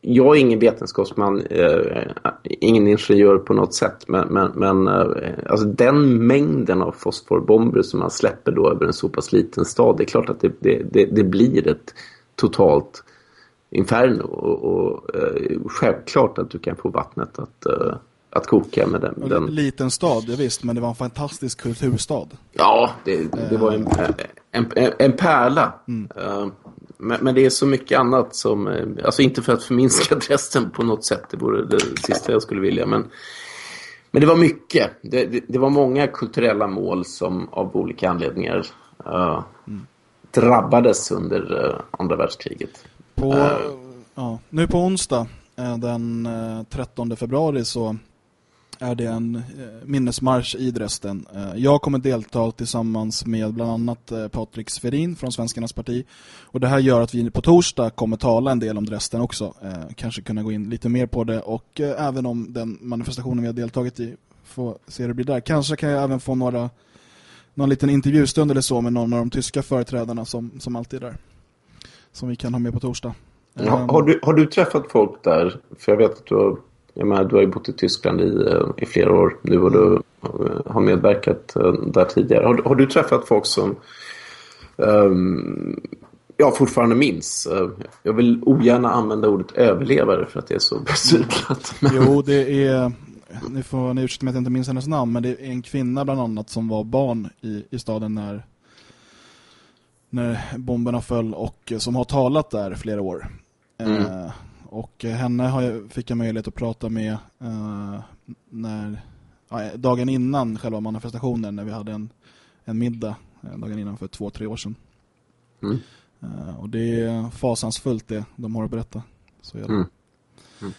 jag är ingen vetenskapsman, eh, ingen ingenjör på något sätt. Men, men, men eh, alltså, den mängden av fosforbomber som man släpper då över en så pass liten stad. Det är klart att det, det, det, det blir ett totalt Inferno och, och eh, självklart att du kan få vattnet att, eh, att koka med den. En liten stad, det visst, men det var en fantastisk kulturstad. Ja, det, det var en, en, en, en pärla. Mm. Uh, men, men, det är så mycket annat som, alltså inte för att förminska Dresden på något sätt, det vore det sista jag skulle vilja, men men det var mycket. Det, det, det var många kulturella mål som av olika anledningar uh, mm. drabbades under uh, andra världskriget. På, uh. ja, nu på onsdag eh, den 13 eh, februari så är det en minnesmarsch i Dresden. Jag kommer delta tillsammans med bland annat Patrik Sverin från Svenskarnas parti. Och det här gör att vi på torsdag kommer tala en del om Dresden också. Kanske kunna gå in lite mer på det och även om den manifestationen vi har deltagit i. Få se hur det blir där. Kanske kan jag även få några någon liten intervjustund eller så med någon av de tyska företrädarna som, som alltid är där som vi kan ha med på torsdag. Ja, har, du, har du träffat folk där? För jag vet att du har, jag menar, du har ju bott i Tyskland i, eh, i flera år nu och du eh, har medverkat eh, där tidigare. Har, har du träffat folk som um, jag fortfarande minns. Jag vill ogärna använda ordet överlevare för att det är så besudlat. Men... Jo, det är... Ni får ni ursäkta mig att jag inte minns hennes namn, men det är en kvinna bland annat som var barn i, i staden när när bomberna föll och som har talat där flera år. Mm. Eh, och henne har jag, fick jag möjlighet att prata med eh, när, ja, dagen innan själva manifestationen när vi hade en, en middag eh, dagen innan för två, tre år sedan. Mm. Eh, och det är fasansfullt det de har att berätta. Så är det. Mm. mm.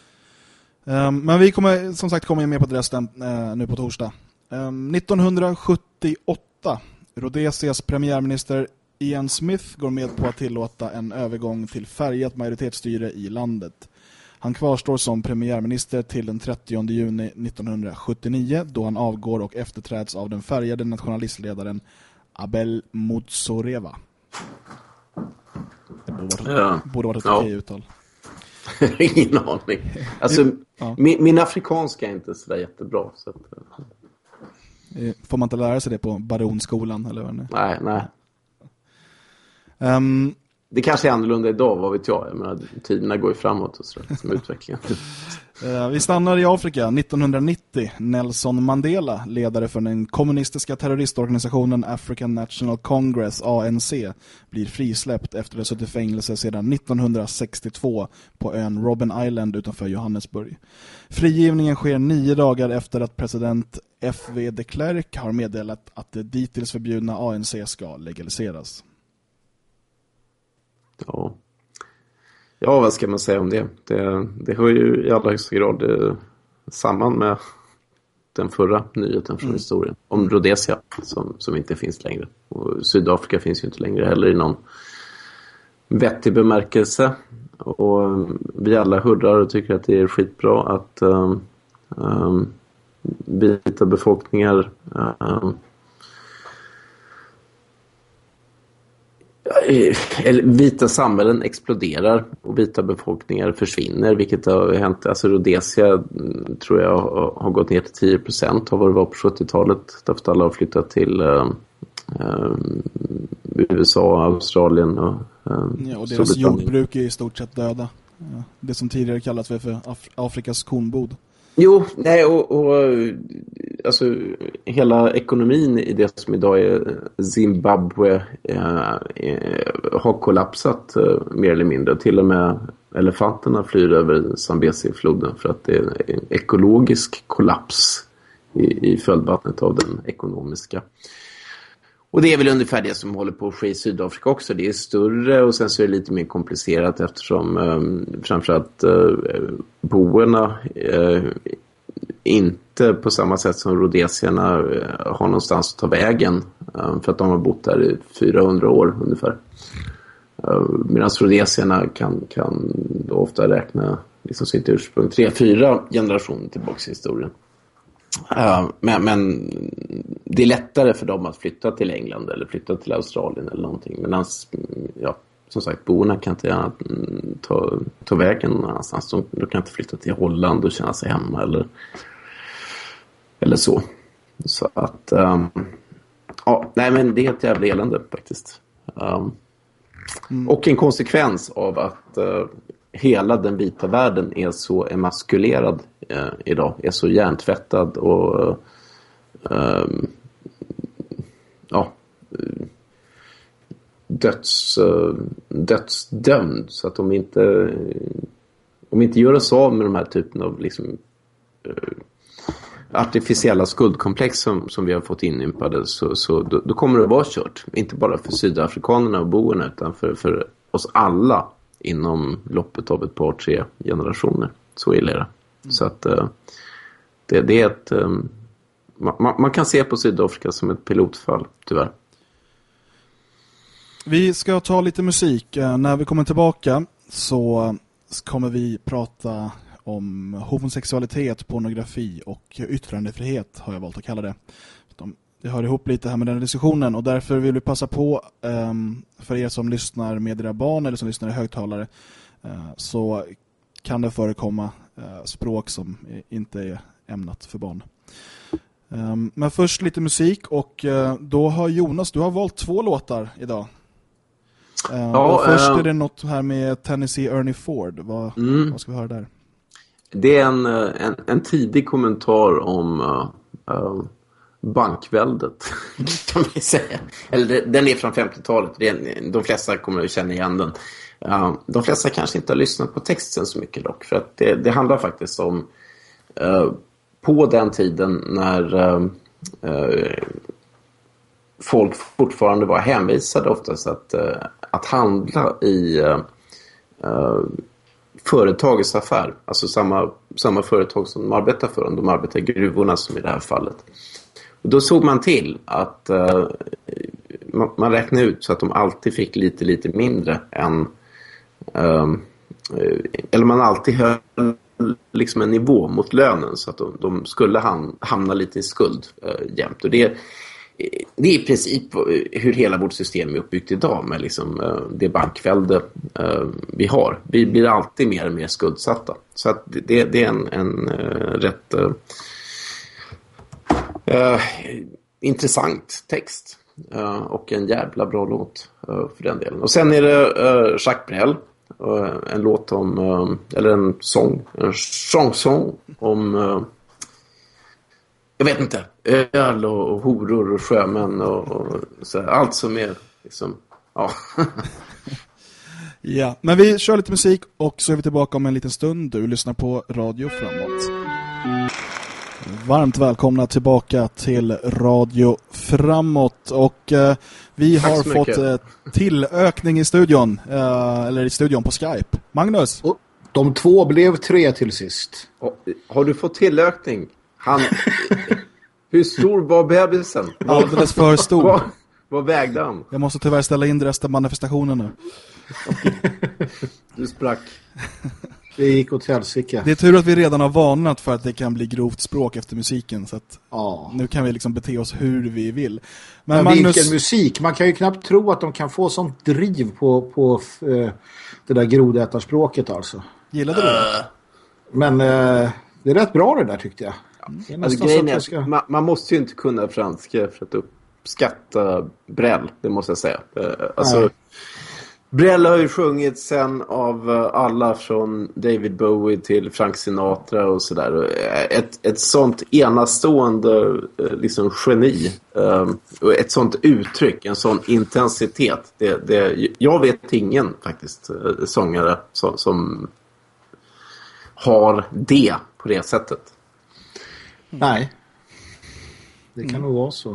Ehm, men vi kommer som sagt komma med på Dresden eh, nu på torsdag. 1978 ehm, Rhodesias premiärminister Ian Smith går med på att tillåta en övergång till färgat majoritetsstyre i landet. Han kvarstår som premiärminister till den 30 juni 1979 då han avgår och efterträds av den färgade nationalistledaren Abel Mutsoreva. Det borde vara, ja. borde vara ett ja. okej uttal. Ingen aning. Alltså, ja. min, min, afrikanska är inte så jättebra. Så att... Eh. Får man inte lära sig det på baronskolan? Eller vad nej, nej. Um, det kanske är annorlunda idag, vad vet jag. jag menar, tiderna går ju framåt och så, som utvecklingen. Eh, vi stannar i Afrika. 1990. Nelson Mandela, ledare för den kommunistiska terroristorganisationen African National Congress, ANC, blir frisläppt efter att ha suttit i fängelse sedan 1962 på ön Robben Island utanför Johannesburg. Frigivningen sker nio dagar efter att president F.V. de Klerk har meddelat att det dittills förbjudna ANC ska legaliseras. Ja. Ja, vad ska man säga om det? Det, det hör ju i allra högsta grad eh, samman med den förra nyheten från mm. historien. Om Rhodesia som, som inte finns längre. Och Sydafrika finns ju inte längre heller i någon vettig bemärkelse. Och um, vi alla hurrar och tycker att det är skitbra att um, um, vita befolkningar um, vita samhällen exploderar och vita befolkningar försvinner vilket har hänt. Alltså Rhodesia mm, tror jag har gått ner till 10 procent av vad det var på 70-talet därför att alla har flyttat till uh, uh, USA, Australien och uh, ja, och deras jordbruk är i stort sett döda. Det som tidigare kallats för Af Afrikas kornbod. Jo, nej och, och alltså hela ekonomin i det som idag är Zimbabwe eh, eh, har kollapsat eh, mer eller mindre. Till och med elefanterna flyr över Zambezi-floden för att det är en ekologisk kollaps i, i följdvattnet av den ekonomiska. Och det är väl ungefär det som håller på att ske i Sydafrika också. Det är större och sen så är det lite mer komplicerat eftersom eh, framförallt eh, boerna eh, inte på samma sätt som rhodesierna eh, har någonstans att ta vägen. Eh, för att de har bott där i 400 år ungefär. Ehm, Medan rhodesierna kan, kan ofta räkna liksom sitt ursprung tre, fyra generationer tillbaka i historien. Men, men, det är lättare för dem att flytta till England eller flytta till Australien eller någonting. Medan, ja, som sagt, borna kan inte gärna mm, ta, ta vägen någon annanstans. De, de kan inte flytta till Holland och känna sig hemma eller eller så. Så att, um, ja, nej men det är ett jävla elände faktiskt. Um, mm. Och en konsekvens av att uh, hela den vita världen är så emaskulerad eh, idag. Är så hjärntvättad och eh, ja, döds, eh, dödsdömd. Så att de inte, om inte gör oss av med de här typen av liksom, eh, artificiella skuldkomplex som, som vi har fått inympade så, så då, då, kommer det att vara kört. Inte bara för sydafrikanerna och boerna utan för, för oss alla inom loppet av ett par, tre generationer. Så illa är det. Mm. Så att uh, det, det, är ett... Um, man, man, kan se på Sydafrika som ett pilotfall, tyvärr. Vi ska ta lite musik. Uh, när vi kommer tillbaka så kommer vi prata om homosexualitet, pornografi och yttrandefrihet har jag valt att kalla det. Det hör ihop lite här med den diskussionen och därför vill vi passa på um, för er som lyssnar med era barn eller som lyssnar i högtalare uh, så kan det förekomma uh, språk som inte är ämnat för barn. Um, men först lite musik och uh, då har Jonas, du har valt två låtar idag. ja, först är det något här med Tennessee Ernie Ford. Vad, mm. vad ska vi höra där? Det är en, en, en tidig kommentar om bankväldet, kan vi säga. Eller den är från 50-talet. De flesta kommer att känna igen den. De flesta kanske inte har lyssnat på texten så mycket dock. För att det, det handlar faktiskt om eh, på den tiden när eh, eh, folk fortfarande var hänvisade oftast att, att handla i företagets affär. Alltså samma, samma företag som de arbetar för. Om de arbetar i gruvorna som i det här fallet. Och då såg man till att eh, uh, man, man räknade ut så att de alltid fick lite, lite mindre än... Uh, eller man alltid höll liksom en nivå mot lönen så att de, de skulle ham, hamna lite i skuld uh, jämt. Och det det är i princip hur hela vårt system är uppbyggt idag med liksom, uh, det bankvälde uh, vi har. Vi blir alltid mer och mer skuldsatta. Så att det, det är en, en rätt Eh, intressant text. Uh, och en jävla bra låt uh, för den delen. Och sen är det Jacques Brel Uh, en låt om, uh, eller en sång, en chanson om, uh, jag vet inte, öl och, och horor och sjömän och, och så, allt som är liksom, ja. ja, men vi kör lite musik och så är vi tillbaka om en liten stund. Du lyssnar på Radio Framåt. Varmt välkomna tillbaka till Radio Framåt och eh, vi har fått eh, tillökning i studion eh, eller i studion på Skype. Magnus? Och de två blev tre till sist. Har du fått tillökning? Han... Hur stor var bebisen? Alldeles för stor. vad, vad vägde han? Jag måste tyvärr ställa in resten manifestationen nu. du sprack. Det gick åt helsike. Det är tur att vi redan har varnat för att det kan bli grovt språk efter musiken. Så att ja. nu kan vi liksom bete oss hur vi vill. Men, Men Magnus... vilken musik! Man kan ju knappt tro att de kan få sånt driv på, på uh, det där grodätarspråket alltså. Gillade du det? Men uh, det är rätt bra det där tyckte jag. Mm. Alltså, grejen är, ska... man, man, måste ju inte kunna franska för att uppskatta Brell, det måste jag säga. Uh, alltså... Nej Brell har ju sjungit sen av eh, alla från David Bowie till Frank Sinatra och sådär. Ett, ett sånt enastående eh, liksom, geni. Och ett sånt uttryck, en sån intensitet. Det, det, jag vet ingen faktiskt sångare som, som har det på det sättet. Nej. Det kan mm. nog vara så.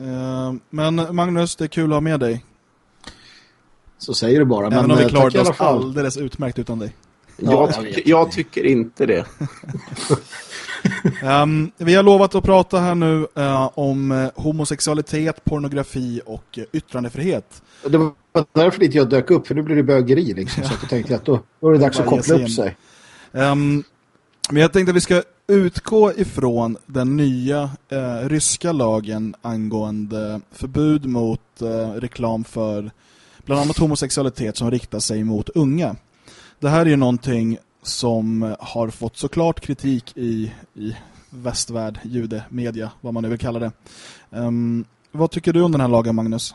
Uh, men Magnus, det är kul att ha med dig. Så säger du bara. Även men om vi eh, klarade oss alldeles utmärkt utan dig. Jag, jag, jag tycker inte det. um, vi har lovat att prata här nu uh, om uh, homosexualitet, pornografi och uh, yttrandefrihet. Det var därför inte jag dök upp, för nu blir det bögeri. Liksom, ja. Så jag tänkte att då, då är det dags att koppla upp sig. Um, men jag tänkte att vi ska utgå ifrån den nya ryska lagen angående förbud mot reklam för bland annat homosexualitet som riktar sig mot unga. Det här är ju någonting som har fått såklart kritik i, i västvärld, judemedia, vad man nu vill kalla det. Um, vad tycker du om den här lagen, Magnus?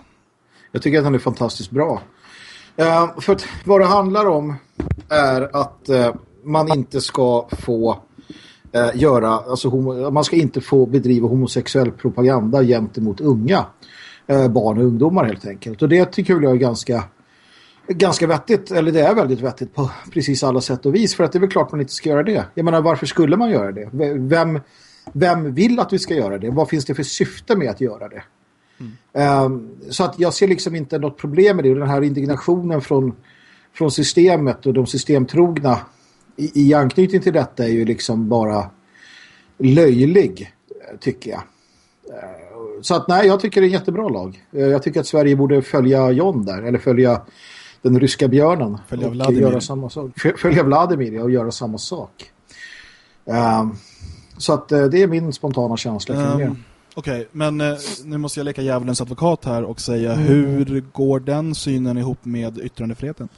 Jag tycker att den är fantastiskt bra. Uh, för att vad det handlar om är att uh, man inte ska få uh, göra, alltså man ska inte få bedriva homosexuell propaganda gentemot unga. Eh, barn och ungdomar helt enkelt. Och det tycker jag är ganska ganska vettigt, eller det är väldigt vettigt på precis alla sätt och vis för att det är väl klart man inte ska göra det. Jag menar, varför skulle man göra det? Vem, vem vill att vi ska göra det? Vad finns det för syfte med att göra det? Mm. Um, så att jag ser liksom inte något problem med det. Den här indignationen från, från systemet och de systemtrogna i, i anknytning till detta är ju liksom bara löjlig, tycker jag. Uh, så att nej, jag tycker det är en jättebra lag. Eh, jag tycker att Sverige borde följa John där, eller följa den ryska björnen. Följa och Vladimir. Göra samma sak. Följa Vladimir och göra samma sak. Um, så att uh, det är min spontana känsla kring um, det. Okej, okay, men uh, nu måste jag leka djävulens advokat här och säga mm. hur går den synen ihop med yttrandefriheten?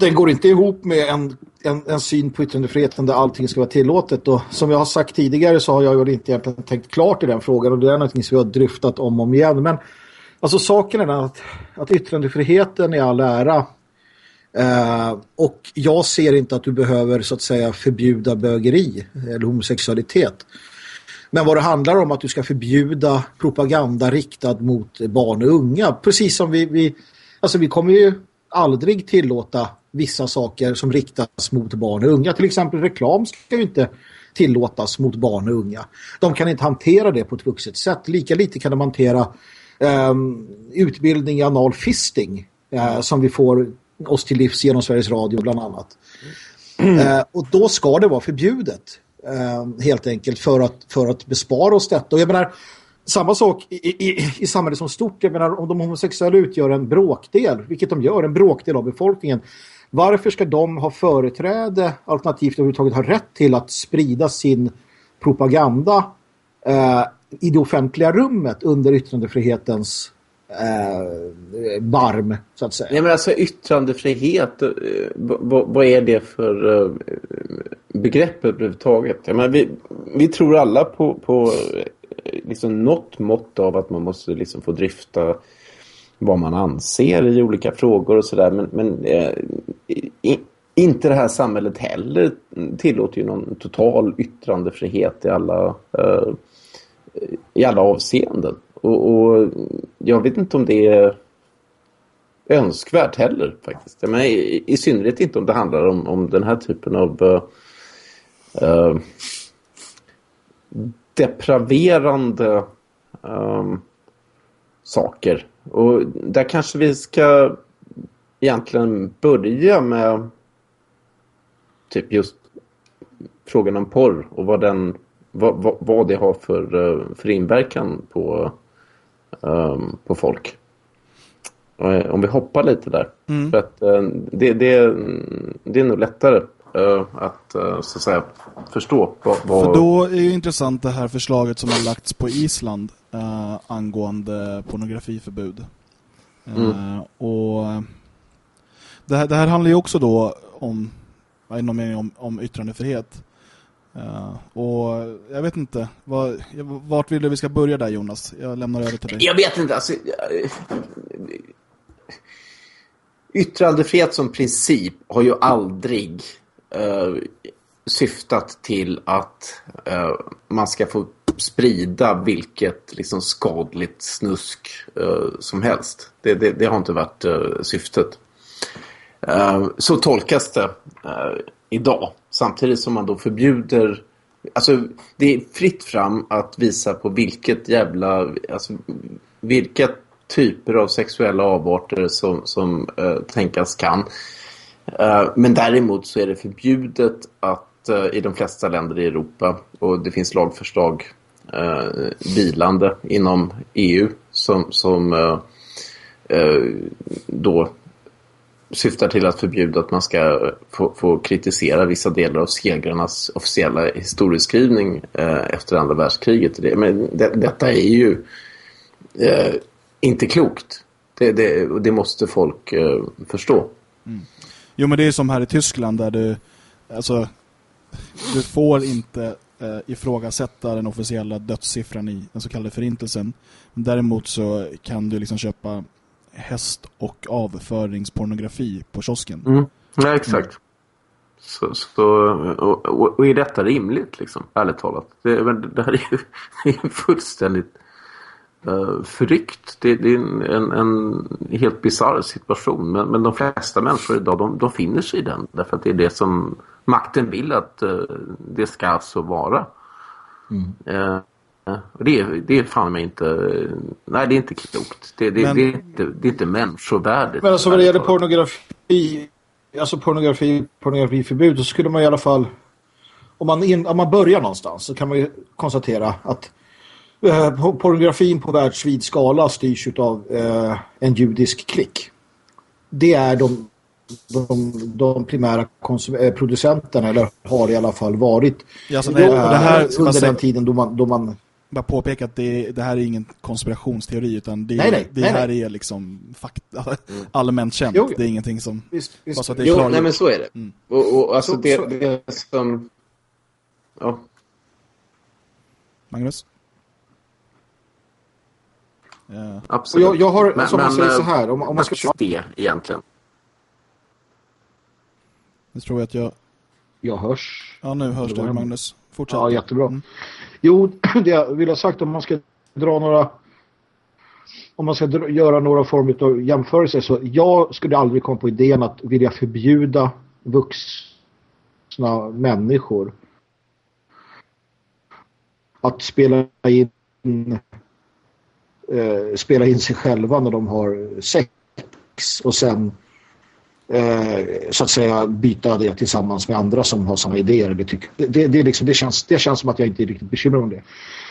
Den går inte ihop med en, en, en syn på yttrandefriheten där allting ska vara tillåtet. Och som jag har sagt tidigare så har jag ju inte egentligen tänkt klart i den frågan och det är någonting som vi har dryftat om och om igen. Men alltså saken är den att, att yttrandefriheten är all ära eh, och jag ser inte att du behöver så att säga förbjuda bögeri eller homosexualitet. Men vad det handlar om att du ska förbjuda propaganda riktad mot barn och unga. Precis som vi, vi alltså vi kommer ju aldrig tillåta vissa saker som riktas mot barn och unga. Till exempel reklam ska ju inte tillåtas mot barn och unga. De kan inte hantera det på ett vuxet sätt. Lika lite kan de hantera um, utbildning i anal fisting uh, som vi får oss till livs genom Sveriges Radio bland annat. Mm. Uh, och då ska det vara förbjudet uh, helt enkelt för att, för att bespara oss detta. Och jag menar, samma sak i, i, i samhället som stort. Jag menar, om de homosexuella utgör en bråkdel, vilket de gör, en bråkdel av befolkningen, varför ska de ha företräde alternativt överhuvudtaget ha rätt till att sprida sin propaganda eh, i det offentliga rummet under yttrandefrihetens eh, barm så att säga. Nej men alltså yttrandefrihet, eh, vad, är det för eh, begrepp överhuvudtaget? Jag menar, vi, vi tror alla på, på eh, liksom något mått av att man måste liksom få drifta vad man anser i olika frågor och sådär. Men, men eh, inte det här samhället heller tillåter ju någon total yttrandefrihet i alla, eh, i alla avseenden. Och, och, jag vet inte om det är önskvärt heller faktiskt. Men i, i synnerhet inte om det handlar om, om den här typen av eh, eh depraverande eh, saker. Och där kanske vi ska egentligen börja med typ just frågan om porr och vad, den, vad, vad, vad det har för, eh, för inverkan på, um, på folk. Eh, om vi hoppar lite där. Mm. För att uh, det, det, det är nog lättare uh, att, uh, så att säga, förstå vad, vad... För då är det intressant det här förslaget som har lagts på Island angående pornografiförbud. Mm. och det här, det här handlar ju också då om inom mening om, om yttrandefrihet. Uh, och jag vet inte, vad, vart vill du vi ska börja där Jonas? Jag lämnar över till dig. Jag vet inte, alltså... Yttrandefrihet som princip har ju aldrig uh, syftat till att uh, man ska få sprida vilket liksom skadligt snusk eh, som helst. Det, det, det, har inte varit eh, syftet. Eh, så tolkas det uh, idag. Samtidigt som man då förbjuder... Alltså det är fritt fram att visa på vilket jävla... Alltså, vilka typer av sexuella avarter som, som uh, tänkas kan. men däremot så är det förbjudet att i de flesta länder i Europa och det finns lagförslag Eh, vilande inom EU som, som eh, eh, då syftar till att förbjuda att man ska få, få kritisera vissa delar av segrarnas officiella historieskrivning eh, efter andra världskriget. Men det, detta är ju eh, inte klokt. Det, det, det måste folk eh, förstå. Mm. Jo, men det är som här i Tyskland där du, alltså, du får inte eh, ifrågasätta den officiella dödssiffran i den så kallade förintelsen. Däremot så kan du liksom köpa häst- och avföringspornografi på kiosken. Mm. Ja, exakt. Mm. Så, så, och, och, och, är detta rimligt, liksom, ärligt talat? Det, men det här är ju, det är fullständigt eh, uh, förryckt. Det, det är en, en, helt bizarr situation. Men, men de flesta människor idag, de, de finner sig i den. Därför att det är det som makten vill att uh, det ska så vara. Mm. Uh, det, det är fan mig inte... Nej, det är inte klokt. Det, det, men, det, är, inte, det är inte människovärdigt. Men alltså vad det gäller pornografi... Alltså pornografi, pornografiförbud så skulle man i alla fall... Om man, in, om man börjar någonstans så kan man ju konstatera att eh, pornografin på världsvid skala styrs av eh, en judisk klick. Det är de, de, de primära eh, producenterna, eller har i alla fall varit. Ja, alltså det, det här, under den tiden då man, då man bara påpeka att det, det, här är ingen konspirationsteori utan det, nej, nej, det nej, här är liksom fakta, mm. allmänt känt. Jo, det är ingenting som... Visst, visst. det är jo, nej men så är det. Mm. Och, och alltså så, det, så. det som... Ja. Magnus? Ja. Absolut. Och jag, jag har, men, som man säger så här, om, om man ska... det egentligen? Nu tror jag att jag... Jag hörs. Ja, nu hörs du, Magnus. Fortsätt. Ja, jättebra. Mm. Jo, det jag vill ha sagt om man ska dra några om man ska göra några former av jämförelser så jag skulle aldrig komma på idén att vilja förbjuda vuxna människor att spela in eh, spela in sig själva när de har sex och sen Eh, så att säga byta det tillsammans med andra som har samma idéer. Det, det, det, liksom, det, känns, det känns som att jag inte är riktigt bekymrad om det.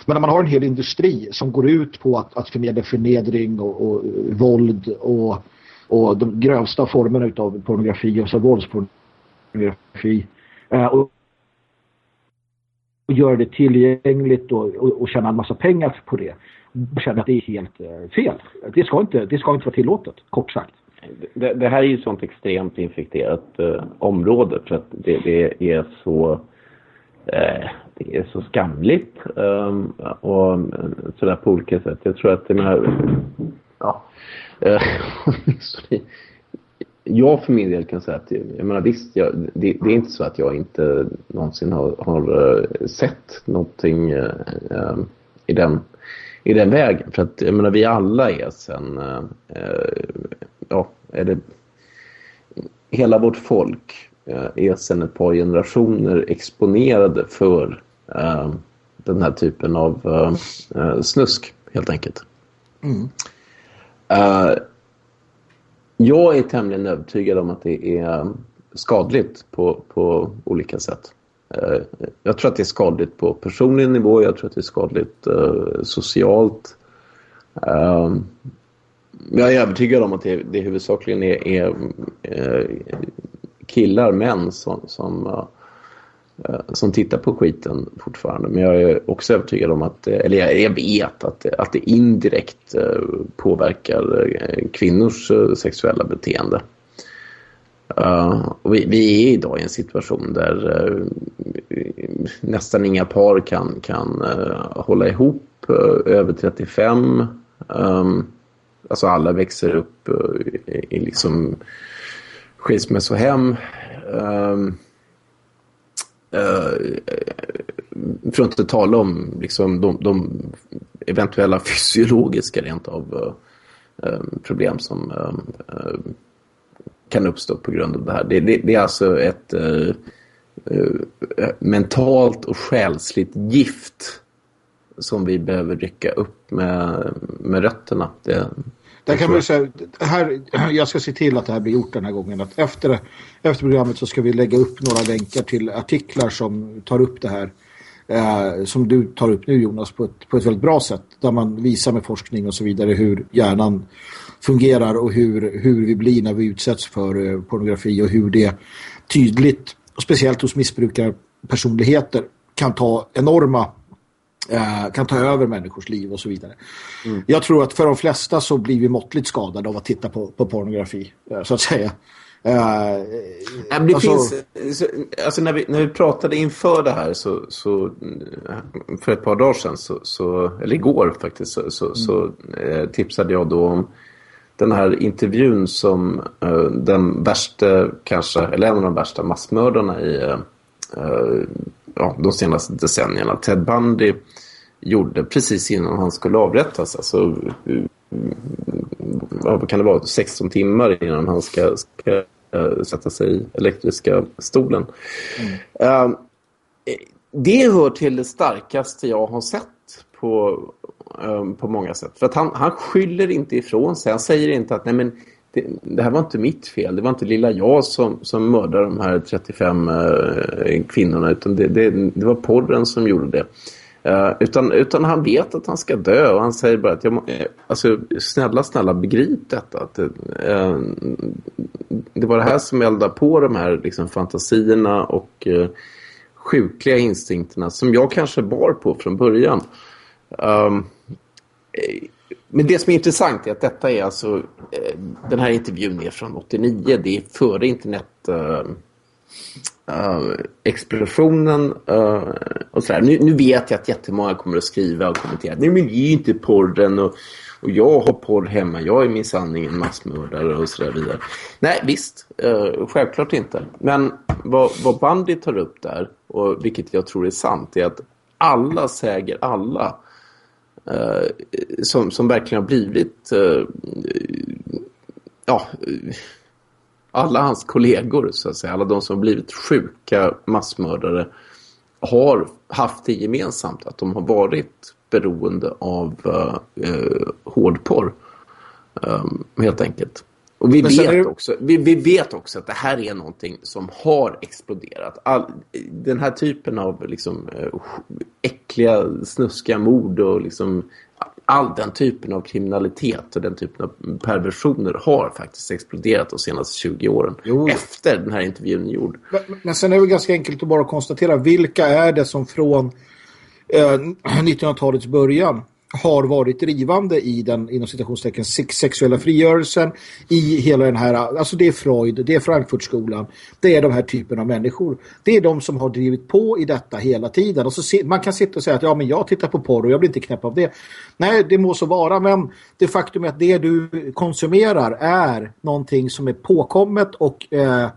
Men när man har en hel industri som går ut på att, att förmedla förnedring och, och eh, våld och, och de grövsta formerna av pornografi, alltså våldspornografi eh, och, och gör det tillgängligt och, och, och tjäna en massa pengar på det. Jag känner att det är helt eh, fel. Det ska, inte, det ska inte vara tillåtet, kort sagt det, det, här är ju ett sånt extremt infekterat eh, område för att det, det är så eh, det är så skamligt um, och eh, sådär på olika sätt. Jag tror att eh, det här ja, jag för min del kan säga att jag menar visst, jag, det, det, är inte så att jag inte någonsin har, har sett någonting eh, i, den, i den vägen. För att jag menar vi alla är sen, ja, är det hela vårt folk är sedan ett par generationer exponerade för den här typen av snusk helt enkelt. Mm. Jag är tämligen övertygad om att det är skadligt på, på olika sätt. Eh, jag tror att det är skadligt på personlig nivå, jag tror att det är skadligt eh, socialt. Ehm, jag är övertygad om att det, det huvudsakligen är, är eh, killar, män som, som som tittar på skiten fortfarande. Men jag är också övertygad om att, eller jag vet att, att det indirekt påverkar kvinnors sexuella beteende. Uh, vi, vi är idag i en situation där eh, nästan inga par kan, kan eh, hålla ihop över 35. Ehm, alltså alla växer upp i liksom skilsmässohem. Uh, för att inte tala om liksom, de, de eventuella fysiologiska rent av uh, problem som uh, kan uppstå på grund av det här. Det, det, det är alltså ett mentalt och själsligt gift som vi behöver rycka upp med, med rötterna. Det, där kan man säga, här, jag ska se till att det här blir gjort den här gången. Att efter, efter programmet så ska vi lägga upp några länkar till artiklar som tar upp det här. Eh, som du tar upp nu Jonas på ett, på ett väldigt bra sätt. Där man visar med forskning och så vidare hur hjärnan fungerar och hur, hur vi blir när vi utsätts för eh, pornografi och hur det tydligt, och speciellt hos missbrukarpersonligheter, kan ta enorma eh, kan ta över människors liv och så vidare. Mm. Jag tror att för de flesta så blir vi måttligt skadade av att titta på, på pornografi, eh, så att säga. Uh, det alltså, finns, alltså när, vi, när vi pratade inför det här så, så för ett par dagar sedan så, så eller igår faktiskt så, så, mm. så eh, tipsade jag då om den här intervjun som eh, den värsta kanske, eller en av de värsta massmördarna i eh, ja, de senaste decennierna. Ted Bundy gjorde precis innan han skulle avrättas. Alltså, vad kan det vara? 16 timmar innan han ska, ska uh, sätta sig i elektriska stolen. Mm. Uh, det hör till det starkaste jag har sett på, um, på många sätt. För att han, han skyller inte ifrån sig. Han säger inte att nej men det, det, här var inte mitt fel. Det var inte lilla jag som, som mördade de här 35 uh, eh, kvinnorna. Utan det, det, det, var porren som gjorde det. Uh, utan, utan han vet att han ska dö och han säger bara att jag må, eh, alltså, snälla, snälla begrip detta. Att, uh, det var det här som eldade på de här liksom, fantasierna och uh, sjukliga instinkterna som jag kanske bar på från början. Um, Eh, men det som är intressant är att detta är alltså, eh, den här intervjun är från 89, det är före internet uh, explosionen uh, och sådär. Nu, nu, vet jag att jättemånga kommer att skriva och kommentera. Nej men ge är inte porren och, och jag har porr hemma. Jag är min sanning en massmördare och sådär vidare. Nej visst, uh, självklart inte. Men vad, vad Bandy tar upp där, och vilket jag tror är sant, är att alla säger alla Eh, som, som verkligen har blivit eh, ja, alla hans kollegor så att säga, alla de som har blivit sjuka massmördare har haft det gemensamt att de har varit beroende av uh, hårdporr. Um, helt enkelt. Och vi vet, det... också, vi, vi, vet också att det här är någonting som har exploderat. All, den här typen av liksom, eh, äckliga, snuskiga mord och liksom, all den typen av kriminalitet och den typen av perversioner har faktiskt exploderat de senaste 20 åren. Jo. Efter den här intervjun gjord. Men, men sen är det ganska enkelt att bara konstatera vilka är det som från eh, 1900-talets början har varit drivande i den inom citationstecken sexuella frigörelsen i hela den här, alltså det är Freud, det är Frankfurtskolan, det är de här typen av människor. Det är de som har drivit på i detta hela tiden. Och så se, man kan sitta och säga att ja men jag tittar på porr och jag blir inte knäpp av det. Nej, det må så vara, men det faktum är att det du konsumerar är någonting som är påkommet och, eh,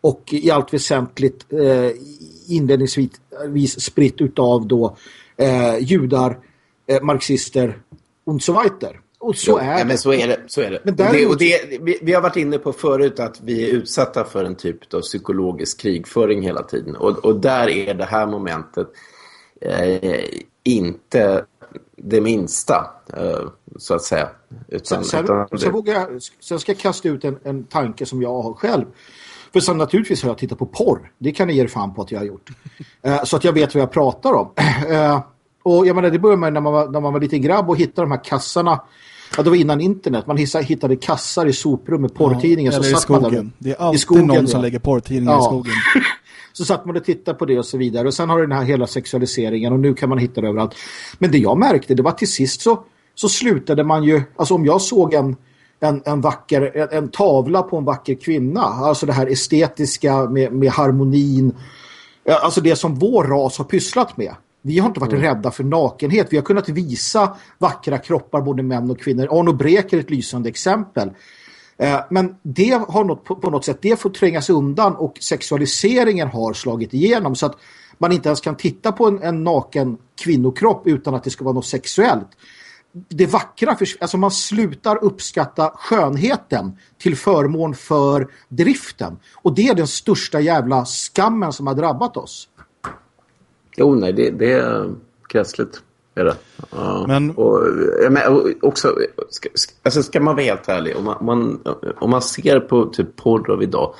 och i allt väsentligt eh, inledningsvis spritt utav då eh, judar eh, marxister och så weiter. Och så jo, är ja, men så är det. Så är det. Men däremot... och det, och det vi, vi, har varit inne på förut att vi är utsatta för en typ av psykologisk krigföring hela tiden. Och, och där är det här momentet eh, inte det minsta, eh, så att säga. Utan, sen, utan det... sen, jag, sen ska jag kasta ut en, en tanke som jag har själv. För sen naturligtvis har jag tittat på porr. Det kan ni ge er fan på att jag har gjort. Eh, så att jag vet vad jag pratar om. Och jag menar, det började med när man var, när man var liten grabb och hittade de här kassarna. Ja, det var innan internet. Man hittade kassar i soprum med porrtidningar. Ja, eller så i skogen. Där, det är alltid skogen, någon som lägger porrtidningar ja. i skogen. så satt man och tittade på det och så vidare. Och sen har du den här hela sexualiseringen och nu kan man hitta det överallt. Men det jag märkte, det var till sist så, så slutade man ju... Alltså om jag såg en, en, en vacker en, en tavla på en vacker kvinna. Alltså det här estetiska med, med harmonin. Alltså det som vår ras har pysslat med. Vi har inte varit mm. rädda för nakenhet. Vi har kunnat visa vackra kroppar, både män och kvinnor. Arno Brek är ett lysande exempel. Eh, men det har något, på något sätt det får trängas undan och sexualiseringen har slagit igenom så att man inte ens kan titta på en, en naken kvinnokropp utan att det ska vara något sexuellt. Det vackra, alltså man slutar uppskatta skönheten till förmån för driften. Och det är den största jävla skammen som har drabbat oss. Jo, nej, det, det är gräsligt. Är det. Ja. Men... Och, men, också, ska, alltså ska man vara helt ärlig, om man, man, om man ser på typ porr av idag,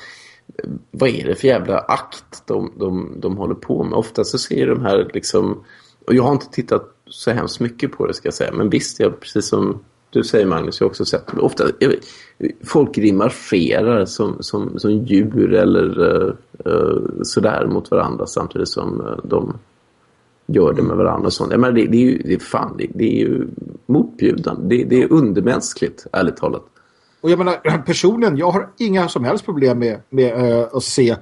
vad är det för jävla akt de, de, de håller på med? Ofta så ser de här liksom, och jag har inte tittat så hemskt mycket på det ska jag säga, men visst, jag, precis som du säger Magnus, jag har också sett det. Ofta, folk rimarscherar som, som, som djur eller uh, sådär mot varandra samtidigt som uh, de gör det med varandra. Och sånt. Menar, det, det, är ju det är fan, det, det är ju motbjudande. Det, det är undermänskligt, ärligt talat. Och jag menar, personligen, jag har inga som helst problem med, med uh, att se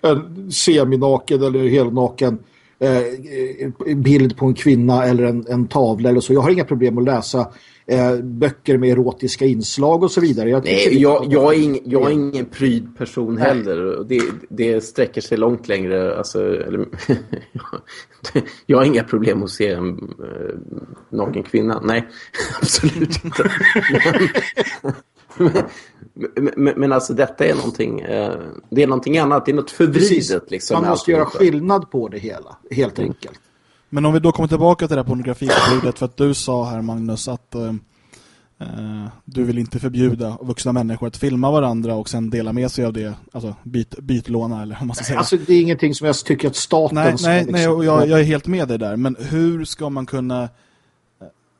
en semi-naken eller helnaken äh, bild på en kvinna eller en, en tavla eller så. Jag har inga problem att läsa eh, böcker med erotiska inslag och så vidare. Jag, Nej, jag, jag, är ing, jag är ingen pryd person heller. Det, det sträcker sig långt längre. Alltså, eller, jag har inga problem att se en äh, naken kvinna. Nej, absolut inte. men, men, men, alltså detta är någonting, eh, det är någonting annat. Det är något förvridet. Liksom, Man måste göra skillnad på det hela, helt mm. enkelt. Men om vi då kommer tillbaka till det här pornografiförbudet för att du sa här Magnus att uh, du vill inte förbjuda vuxna människor att filma varandra och sen dela med sig av det, alltså byt, bytlåna eller vad man ska säga. Alltså det är ingenting som jag tycker att staten nej, ska... Nej, liksom... nej och jag, jag, är helt med dig där. Men hur ska man kunna... Eh,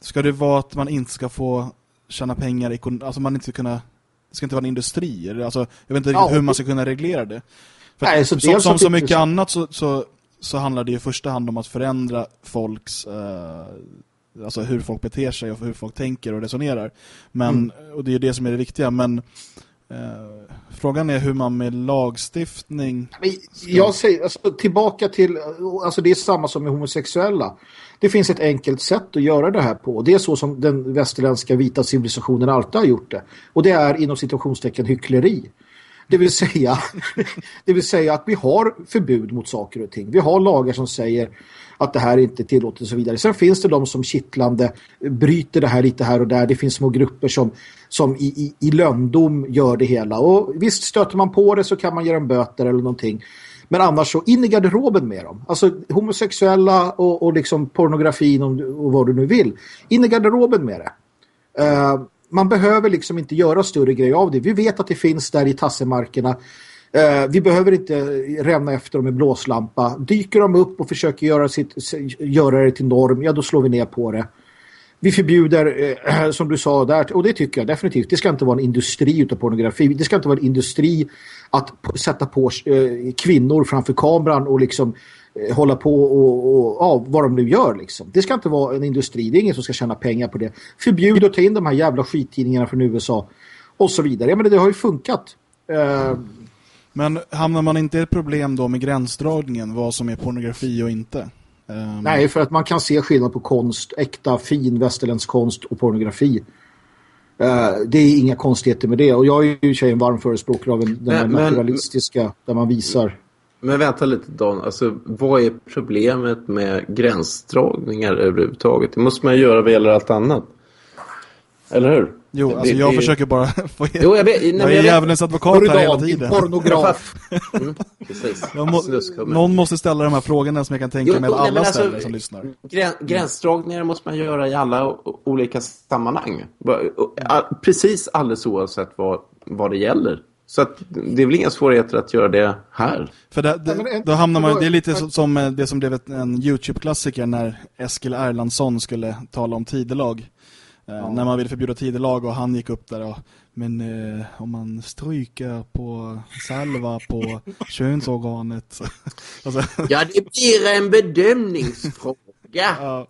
ska det vara att man inte ska få tjäna pengar, alltså man inte ska kunna... Det ska inte vara en industri. Alltså, jag vet inte ja, hur man ska kunna reglera det. För nej, så som, som så mycket annat så, så så handlar det i första hand om att förändra folks eh, alltså hur folk beter sig och hur folk tänker och resonerar. Men, mm. och det är det som är det viktiga. Men frågan är hur man med lagstiftning... Ska... Jag säger, alltså, tillbaka till, alltså det är samma som med homosexuella. Det finns ett enkelt sätt att göra det här på. Det är så som den västerländska vita civilisationen alltid har gjort det. Och det är inom situationstecken hyckleri. Det vill säga det vill säga att vi har förbud mot saker och ting. Vi har lagar som säger att det här inte är tillåtet och så vidare. Sen finns det de som kittlande bryter det här lite här och där. Det finns små grupper som, som i, i, i löndom gör det hela. Och visst stöter man på det så kan man göra en böter eller någonting. Men annars så in i garderoben med dem. Alltså homosexuella och, och liksom pornografin och, och vad du nu vill. In i garderoben med det. Uh, man behöver liksom inte göra större grejer av det. Vi vet att det finns där i tassemarkerna. Eh, vi behöver inte ränna efter dem med blåslampa. Dyker de upp och försöker göra, sitt, göra det till norm, ja då slår vi ner på det. vi förbjuder, eh, som du sa där, och det tycker jag definitivt, det ska inte vara en industri utav pornografi. Det ska inte vara en industri att sätta på eh, kvinnor framför kameran och liksom eh, hålla på och, och ja, vad de nu gör liksom. Det ska inte vara en industri, det är ingen som ska tjäna pengar på det. Förbjud att ta in de här jävla skittidningarna från USA och så vidare. Ja, men det har ju funkat. Uh, men hamnar man inte i ett problem då med gränsdragningen, vad som är pornografi och inte? Um... Nej, för att man kan se skillnad på konst, äkta, fin västerländsk konst och pornografi. Uh, det är inga konstigheter med det. Och jag är ju tjejen varm förespråkare av den men, naturalistiska, men, där man visar... Men vänta lite Dan, alltså vad är problemet med gränsdragningar överhuvudtaget? Det måste man göra vad gäller allt annat. Eller hur? Jo, det, alltså jag det, försöker bara få jo, jag, vet, nej, jag är djävulens advokat här hela tiden. pornograf. mm, precis. Må, någon måste ställa de här frågorna som jag kan tänka jo, mig att alla alltså, ställer som lyssnar. Grän, gränsdragningar måste man göra i alla olika sammanhang. Precis alldeles oavsett vad, vad det gäller. Så att det är väl inga svårigheter att göra det här. För det, det, då hamnar man, det är lite som eh, det som blev en YouTube-klassiker när Eskil Erlandsson skulle tala om tidelag. Eh, ja. När man ville förbjuda tidelag och han gick upp där och men eh, om man stryker på salva på könsorganet alltså. Ja, det blir en bedömningsfråga ja.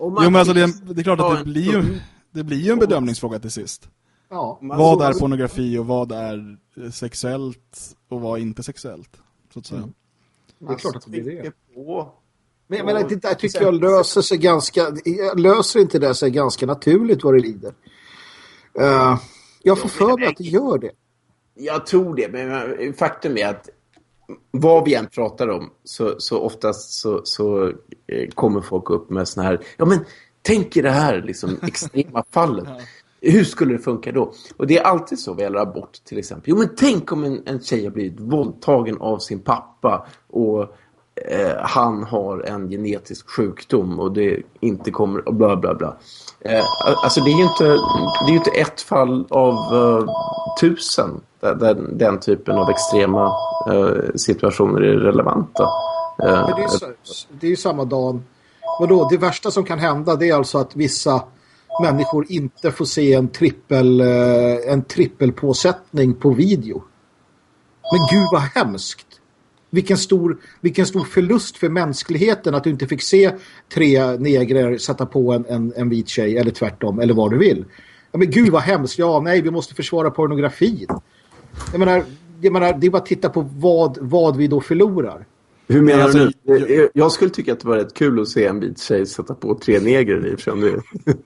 Jo, men alltså det, det, är klart att det blir ju, det blir ju en bedömningsfråga till sist ja, Vad är pornografi och vad är sexuellt och vad är inte sexuellt så att säga. Mm. Det är klart att det blir det men jag menar, det där tycker jag löser sig ganska... Löser inte det sig ganska naturligt vad det lider? Uh, jag får för mig att det gör det. Jag tror det, men faktum är att vad vi än pratar om så, så oftast så, så eh, kommer folk upp med såna här... Ja, men tänk i det här liksom, extrema fallet. Hur skulle det funka då? Och det är alltid så vad gäller abort till exempel. Jo, men tänk om en, en tjej har blivit våldtagen av sin pappa och eh, han har en genetisk sjukdom och det inte kommer och bla bla bla. Eh, alltså det är ju inte, det är inte ett fall av uh, tusen där, där, den typen av extrema uh, situationer är relevanta. Uh, det, är det är ju samma dag. Vadå, det värsta som kan hända det är alltså att vissa människor inte får se en trippel en trippelpåsättning på video. Men gud vad hemskt vilken stor, vilken stor förlust för mänskligheten att du inte fick se tre negrer sätta på en, en, en vit tjej eller tvärtom, eller vad du vill. Ja, men gud vad hemskt. Ja, nej, vi måste försvara pornografin. Jag menar, jag menar det är bara att titta på vad, vad vi då förlorar. Hur menar alltså, du nu? Jag skulle tycka att det var rätt kul att se en vit tjej sätta på tre negrer i det.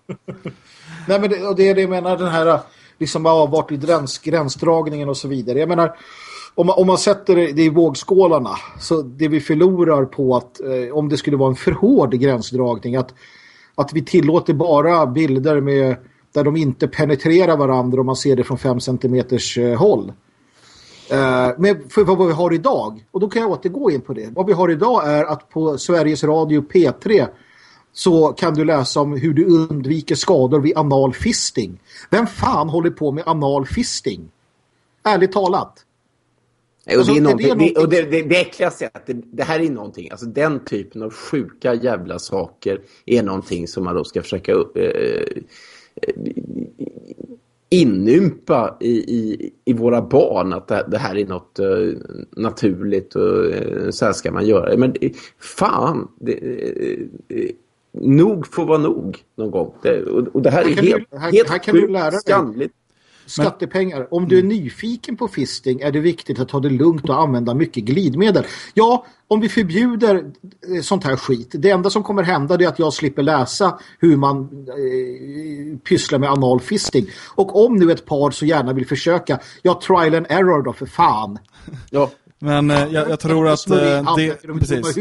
Nej, men det, och det är det jag menar, den här liksom, ja, vart är gräns, gränsdragningen och så vidare. Jag menar, om man, om man sätter det i vågskålarna så det vi förlorar på att eh, om det skulle vara en för hård gränsdragning att, att vi tillåter bara bilder med där de inte penetrerar varandra om man ser det från fem centimeters eh, håll. Eh, men för vad vi har idag, och då kan jag återgå in på det. Vad vi har idag är att på Sveriges Radio P3 så kan du läsa om hur du undviker skador vid analfisting. Vem fan håller på med analfisting? Ärligt talat. Och, alltså, det, är någonting, det, och det, det, det äckligaste är att det, det, här är någonting, alltså den typen av sjuka jävla saker är någonting som man då ska försöka eh, inympa i, i, i våra barn att det, det här är något uh, naturligt och uh, så här ska man göra. Men fan, det, uh, nog får vara nog någon gång. Det, och, och det här, är helt, du, här, helt här kan sjukt, du lära dig. skandligt skattepengar. Om du är nyfiken på fisting är det viktigt att ta det lugnt och använda mycket glidmedel. Ja, om vi förbjuder eh, sånt här skit. Det enda som kommer hända är att jag slipper läsa hur man eh, pysslar med analfisting. Och om nu ett par så gärna vill försöka, ja, trial and error då för fan. Ja. Men eh, jag, jag, tror att eh, det, precis,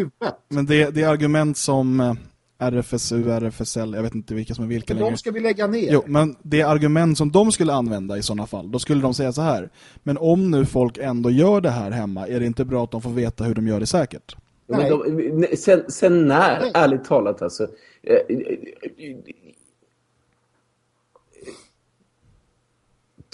men det, det argument som eh, RFSU, RFSL, jag vet inte vilka som är vilka längre. De ska vi lägga ner. Jo, men det argument som de skulle använda i sådana fall, då skulle de säga så här. Men om nu folk ändå gör det här hemma, är det inte bra att de får veta hur de gör det säkert? Nej. De, sen, sen när, Nej. ärligt talat alltså, eh,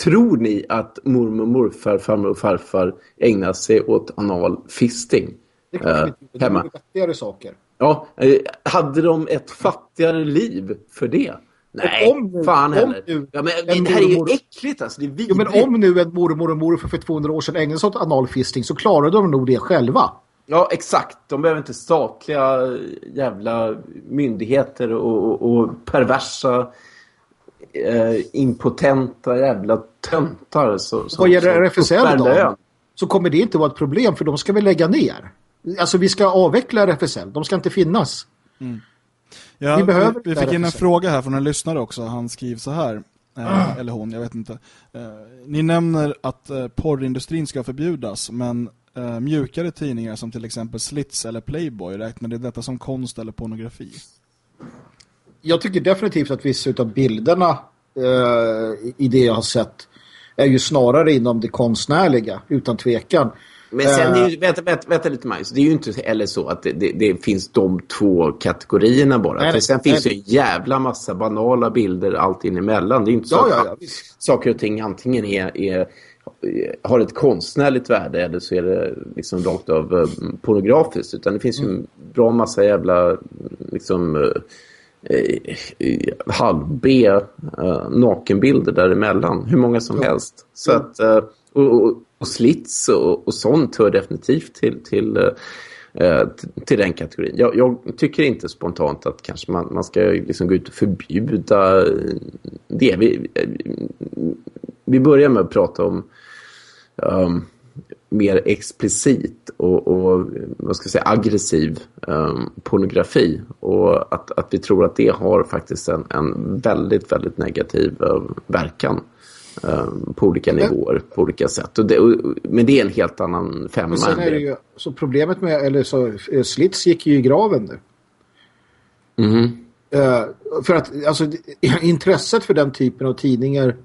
tror ni att mormor, morfar, farmor och farfar ägnar sig åt anal fisting? Det kan äh, inte. Det är saker. Ja, eh, hade de ett fattigare liv för det? Nej, om, fan heller. Nu, ja, men, det här är ju äckligt alltså. Det är vidrigt. Ja, men om nu en mormor och morfar för 200 år sedan ägnade sig åt analfisting så klarar de nog det själva. Ja, exakt. De behöver inte statliga jävla myndigheter och, och, och perversa eh, impotenta jävla töntar. Så, Vad gäller RFSL då? Så kommer det inte vara ett problem för de ska vi lägga ner. Alltså vi ska avveckla RFSL. De ska inte finnas. Mm. Ja, vi, behöver vi fick in en fråga här från en lyssnare också. Han skriver så här. Eh, eller hon, jag vet inte. Eh, ni nämner att eh, porrindustrin ska förbjudas, men eh, mjukare tidningar som till exempel Slits eller Playboy, räknar det detta som konst eller pornografi? Jag tycker definitivt att vissa av bilderna eh, i det jag har sett är ju snarare inom det konstnärliga, utan tvekan. Men sen, det är ju, vänta, vänta, vänta lite Magnus, det är ju inte heller så att det, det, det finns de två kategorierna bara. Nej, För sen nej, finns det ju en jävla massa banala bilder allt in emellan. Det är inte så ja, att ja, ja. saker och ting antingen är, är, har ett konstnärligt värde eller så är det liksom rakt av eh, pornografiskt. Utan det finns ju mm. en bra massa jävla liksom eh, eh halv-B eh, nakenbilder däremellan. Hur många som helst. Så mm. att... Eh, och, och, och slits och, och sånt hör definitivt till, till, eh, eh till den kategorin. Jag, jag, tycker inte spontant att kanske man, man ska liksom gå ut och förbjuda eh, det. Vi, eh, vi börjar med att prata om um, mer explicit och, och, vad ska jag säga, aggressiv um, pornografi. Och att, att vi tror att det har faktiskt en, en väldigt, väldigt negativ uh, verkan. Ehm, på olika nivåer, på olika sätt. Och det, och, men det är en helt annan femma. Men sen är det ju, så problemet med, eller så, eh, Slits gick ju i graven nu. Mm. Uh, för att alltså, intresset för den typen av tidningar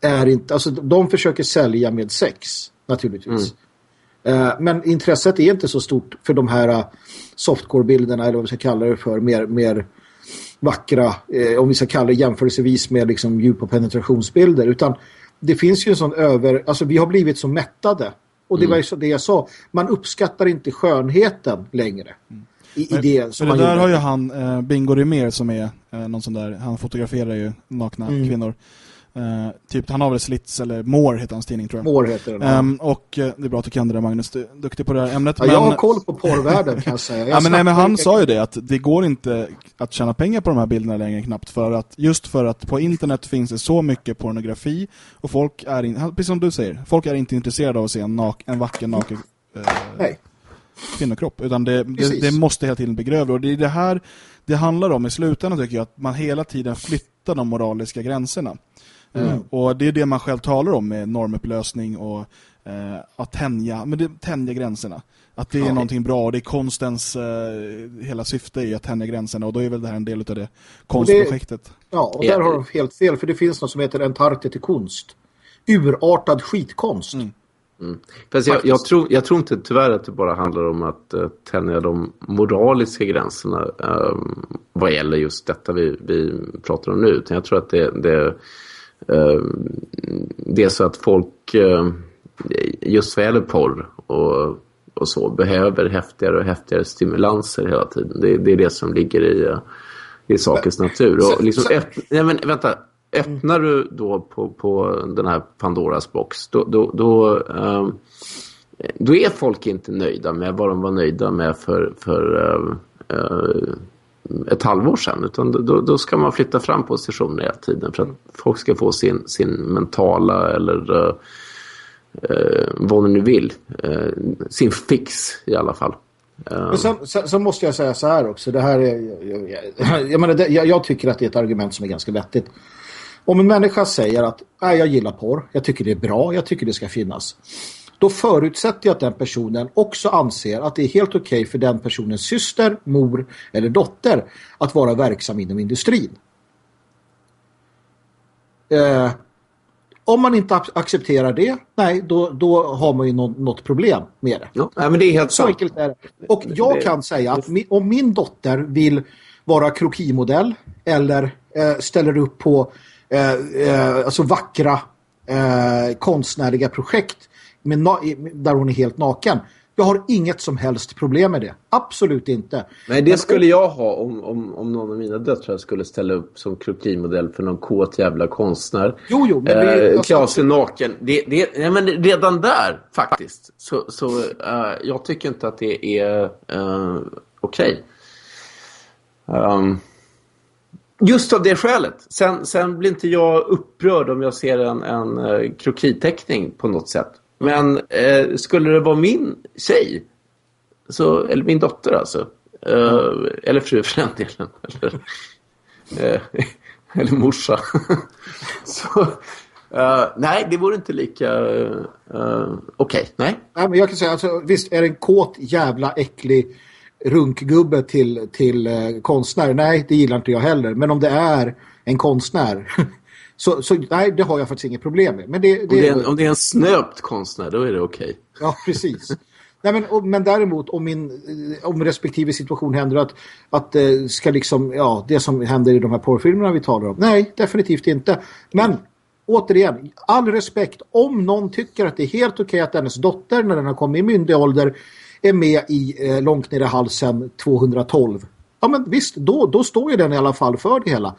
är inte, alltså de försöker sälja med sex naturligtvis. Mm. Uh, men intresset är inte så stort för de här uh, softcore-bilderna eller vad vi ska kalla det för, mer, mer vackra, eh, om vi ska kalla det jämförelsevis med liksom och penetrationsbilder. Utan det finns ju en sån över... Alltså vi har blivit så mättade. Och det mm. var ju så det jag sa. Man uppskattar inte skönheten längre. Mm. I, i det som det där gjorde. har ju han, eh, Bingo Rimér som är eh, någon sån där, han fotograferar ju nakna mm. kvinnor. Uh, typ, han har väl Slits eller More heter hans tidning tror jag. More heter den. Um, och uh, det är bra att du kan det där Magnus, du är duktig på det här ämnet. Ja, men... Jag har koll på porrvärlden kan jag säga. Jag ja, men, nej, men han sa ju det att det går inte att tjäna pengar på de här bilderna längre knappt för att just för att på internet finns det så mycket pornografi och folk är, in, precis som du säger, folk är inte intresserade av att se en, nak, en vacker naken uh, kvinnokropp utan det, det, det, måste hela tiden bli grövre och det är det här det handlar om i slutändan tycker jag att man hela tiden flyttar de moraliska gränserna. Mm. Uh, och det är det man själv talar om med normupplösning och uh, att tänja, men det, tänja gränserna. Att det är ja. någonting bra och det är konstens uh, hela syfte i att tänja gränserna och då är väl det här en del av det konstprojektet. Det, ja, och där har de helt fel för det finns något som heter Antarktis till konst. Urartad skitkonst. Mm. Mm. Fast jag, jag, tror, jag tror inte tyvärr att det bara handlar om att uh, tänja de moraliska gränserna uh, vad gäller just detta vi, vi pratar om nu. Utan jag tror att det, det Eh, det är så att folk eh, just vad gäller porr och, och så behöver häftigare och häftigare stimulanser hela tiden. Det, det är det som ligger i, eh, i sakens natur. Och liksom öppna, nej men vänta, öppnar du då på, på den här Pandoras box då, då, då, um, då är folk inte nöjda med vad de var nöjda med för, för uh, uh, ett halvår sedan. Utan då, då ska man flytta fram positioner hela tiden för att folk ska få sin, sin mentala eller uh, uh, vad de nu vill. Uh, sin fix i alla fall. Men sen, sen, sen, måste jag säga så här också. Det här är, jag, jag, jag, menar, det, jag, jag, tycker att det är ett argument som är ganska vettigt. Om en människa säger att jag gillar porr, jag tycker det är bra, jag tycker det ska finnas då förutsätter jag att den personen också anser att det är helt okej okay för den personens syster, mor eller dotter att vara verksam inom industrin. Eh, om man inte accepterar det, nej, då, då har man ju något, problem med det. Ja, men det är helt så enkelt är det. Och jag kan säga att om min dotter vill vara krokimodell eller eh, ställer upp på eh, eh, alltså vackra eh, konstnärliga projekt med där hon är helt naken. Jag har inget som helst problem med det. Absolut inte. Nej, det skulle jag ha om, om, om någon av mina döttrar skulle ställa upp som krokimodell för någon kåt jävla konstnär. Jo, jo. Men det, eh, klä av sig naken. Det, det, nej, men redan där, faktiskt, så, så uh, jag tycker inte att det är uh, okej. Okay. Um, just av det skälet. Sen, sen blir inte jag upprörd om jag ser en, en uh, krokiteckning på något sätt. Men eh, skulle det vara min tjej, så, eller min dotter alltså, eh, eller fru för den delen, eller, eh, eller morsa, så, uh, nej, det vore inte lika uh, okej, okay, nej. nej. men jag kan säga, alltså, visst är det en kåt jävla äcklig runkgubbe till, till uh, konstnär? Nej, det gillar inte jag heller. Men om det är en konstnär Så, så nej, det har jag faktiskt inget problem med. Men det, det, om, det är en, om det är en snöpt konstnär, då är det okej. Okay. Ja, precis. nej, men, och, men däremot, om, min, eh, om respektive situation händer att, att eh, ska liksom, ja, det som händer i de här porrfilmerna vi talar om. Nej, definitivt inte. Men återigen, all respekt. Om någon tycker att det är helt okej okay att hennes dotter, när den har kommit i myndig ålder, är med i eh, långt ner i halsen 212. Ja, men visst, då, då står ju den i alla fall för det hela.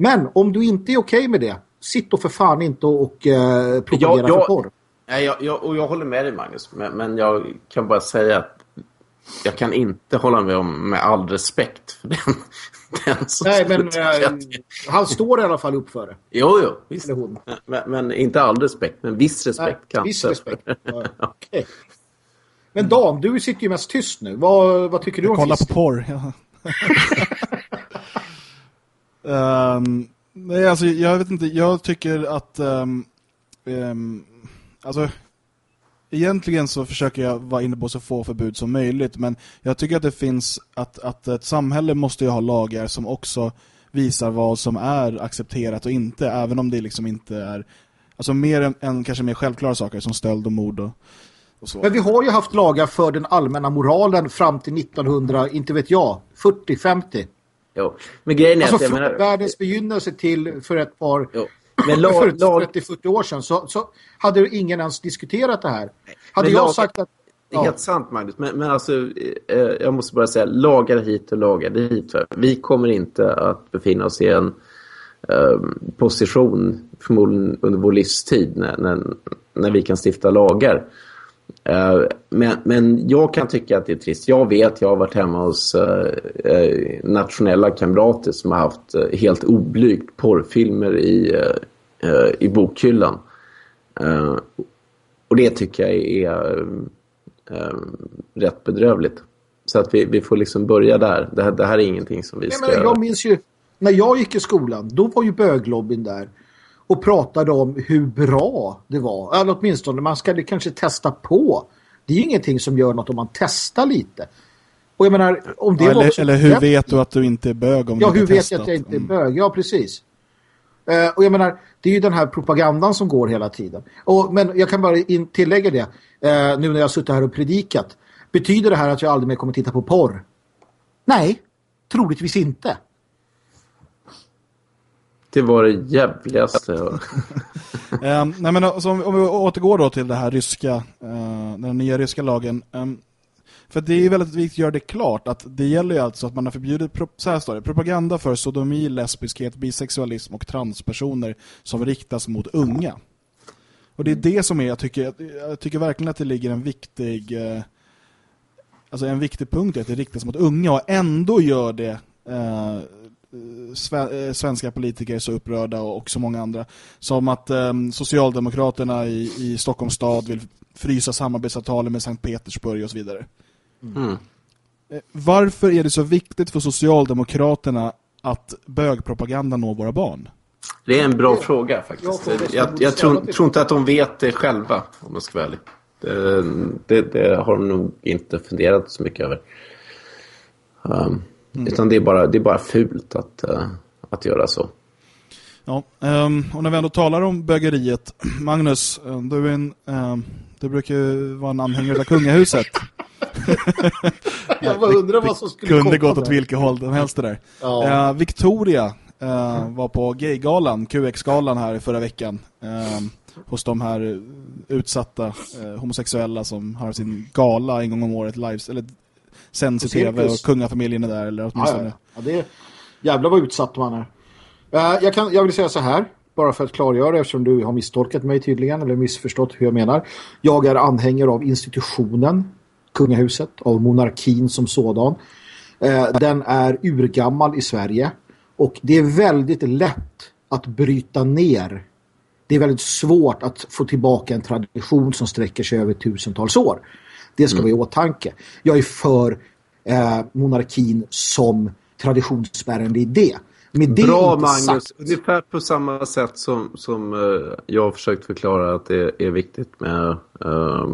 Men om du inte är okej okay med det, sitt och för fan inte och eh, propagera jag, jag, för porr. Nej, jag, jag, och jag håller med dig Magnus, men, men jag kan bara säga att jag kan inte hålla med om med all respekt för den, den som Nej, men äh, han står i alla fall upp för det. Jo, jo, visst. Men, men, inte all respekt, men viss respekt Nej, kanske. Viss respekt. Ja, okay. Men Dan, du sitter ju mest tyst nu. Vad, vad tycker du om kollar på porr, ja. Um, nej, alltså jag vet inte. Jag tycker att um, um, alltså egentligen så försöker jag vara inne på så få förbud som möjligt. Men jag tycker att det finns att, att ett samhälle måste ju ha lagar som också visar vad som är accepterat och inte. Även om det liksom inte är alltså mer än, än kanske mer självklara saker som stöld och mord och, och så. Men vi har ju haft lagar för den allmänna moralen fram till 1900, inte vet jag, 40-50. Jo. Men grejen är alltså, att jag menar... världens begynnelse till för ett par... Jo. Men lag, för lag... 30-40 år sedan så, så hade ingen ens diskuterat det här. Hade men jag lag... sagt att... Det är helt sant Magnus, men, men alltså eh, jag måste bara säga, lagar hit och lagar dit. Vi kommer inte att befinna oss i en eh, position förmodligen under vår livstid när, när, när vi kan stifta lagar. Eh, men, men jag kan tycka att det är trist. Jag vet, jag har varit hemma hos uh, nationella kamrater som har haft helt oblygt porrfilmer i, i bokhyllan. och det tycker jag är rätt bedrövligt. Så att vi, vi får liksom börja där. Det här, det här är ingenting som vi ska... Nej, men jag minns ju, när jag gick i skolan, då var ju böglobbyn där och pratade om hur bra det var. Eller åtminstone man ska kanske testa på. Det är ju ingenting som gör något om man testar lite. Och jag menar, om det ja, eller, eller hur vet du att du inte är bög om Ja, du hur vet jag att jag inte är mm. bög? Ja, precis. Uh, och jag menar, det är ju den här propagandan som går hela tiden. Och, men jag kan bara in, tillägga det, uh, nu när jag har suttit här och predikat. Betyder det här att jag aldrig mer kommer titta på porr? Nej, troligtvis inte. Det var det jävligaste. um, nej men alltså, om, om vi återgår då till det här ryska, uh, den nya ryska lagen. Um, för det är väldigt viktigt att göra det klart att det gäller ju alltså att man har förbjudit pro så här står det, propaganda för sodomi, lesbiskhet, bisexualism och transpersoner som riktas mot unga. Och det är det som är, jag tycker, jag tycker verkligen att det ligger en viktig uh, alltså en viktig punkt är att det riktas mot unga och ändå gör det uh, Eh, svenska politiker är så upprörda och så många andra. Som att um, Socialdemokraterna i, i Stockholms stad vill frysa samarbetsavtalen med Sankt Petersburg och så vidare. Mm. Eh, varför är det så viktigt för Socialdemokraterna att bögpropaganda når våra barn? Det är en bra fråga faktiskt. Jag, jag, jag tror, tror, inte att de vet det själva, om jag ska vara ärlig. Det, det, det har de nog inte funderat så mycket över. Um, Mm. Utan det är, bara, det är bara fult att, uh, att göra så. Ja, um, och när vi ändå talar om bögeriet, Magnus, eh, du, är en, um, du brukar ju vara en anhängare av kungahuset. jag bara undrar vad som skulle Kunde gått åt vilket håll som helst det där. Ja. Uh, Victoria uh, var på gaygalan, QX-galan här förra veckan. Uh, hos de här utsatta eh, homosexuella som har sin gala en gång om året live, eller sänds i tv och kungafamiljen är där eller åtminstone. Ja, ja. ja det är, jävlar vad utsatt man är. Uh, jag, kan, jag vill säga så här, bara för att klargöra eftersom du har misstolkat mig tydligen eller missförstått hur jag menar. Jag är anhängare av institutionen kungahuset, av monarkin som sådan. Uh, den är urgammal i Sverige och det är väldigt lätt att bryta ner. Det är väldigt svårt att få tillbaka en tradition som sträcker sig över tusentals år. Det ska mm. vara i åtanke. Jag är för eh, monarkin som traditionsbärande idé. Med det Bra Magnus, sagt... ungefär på samma sätt som, som uh, jag har försökt förklara att det är viktigt med uh,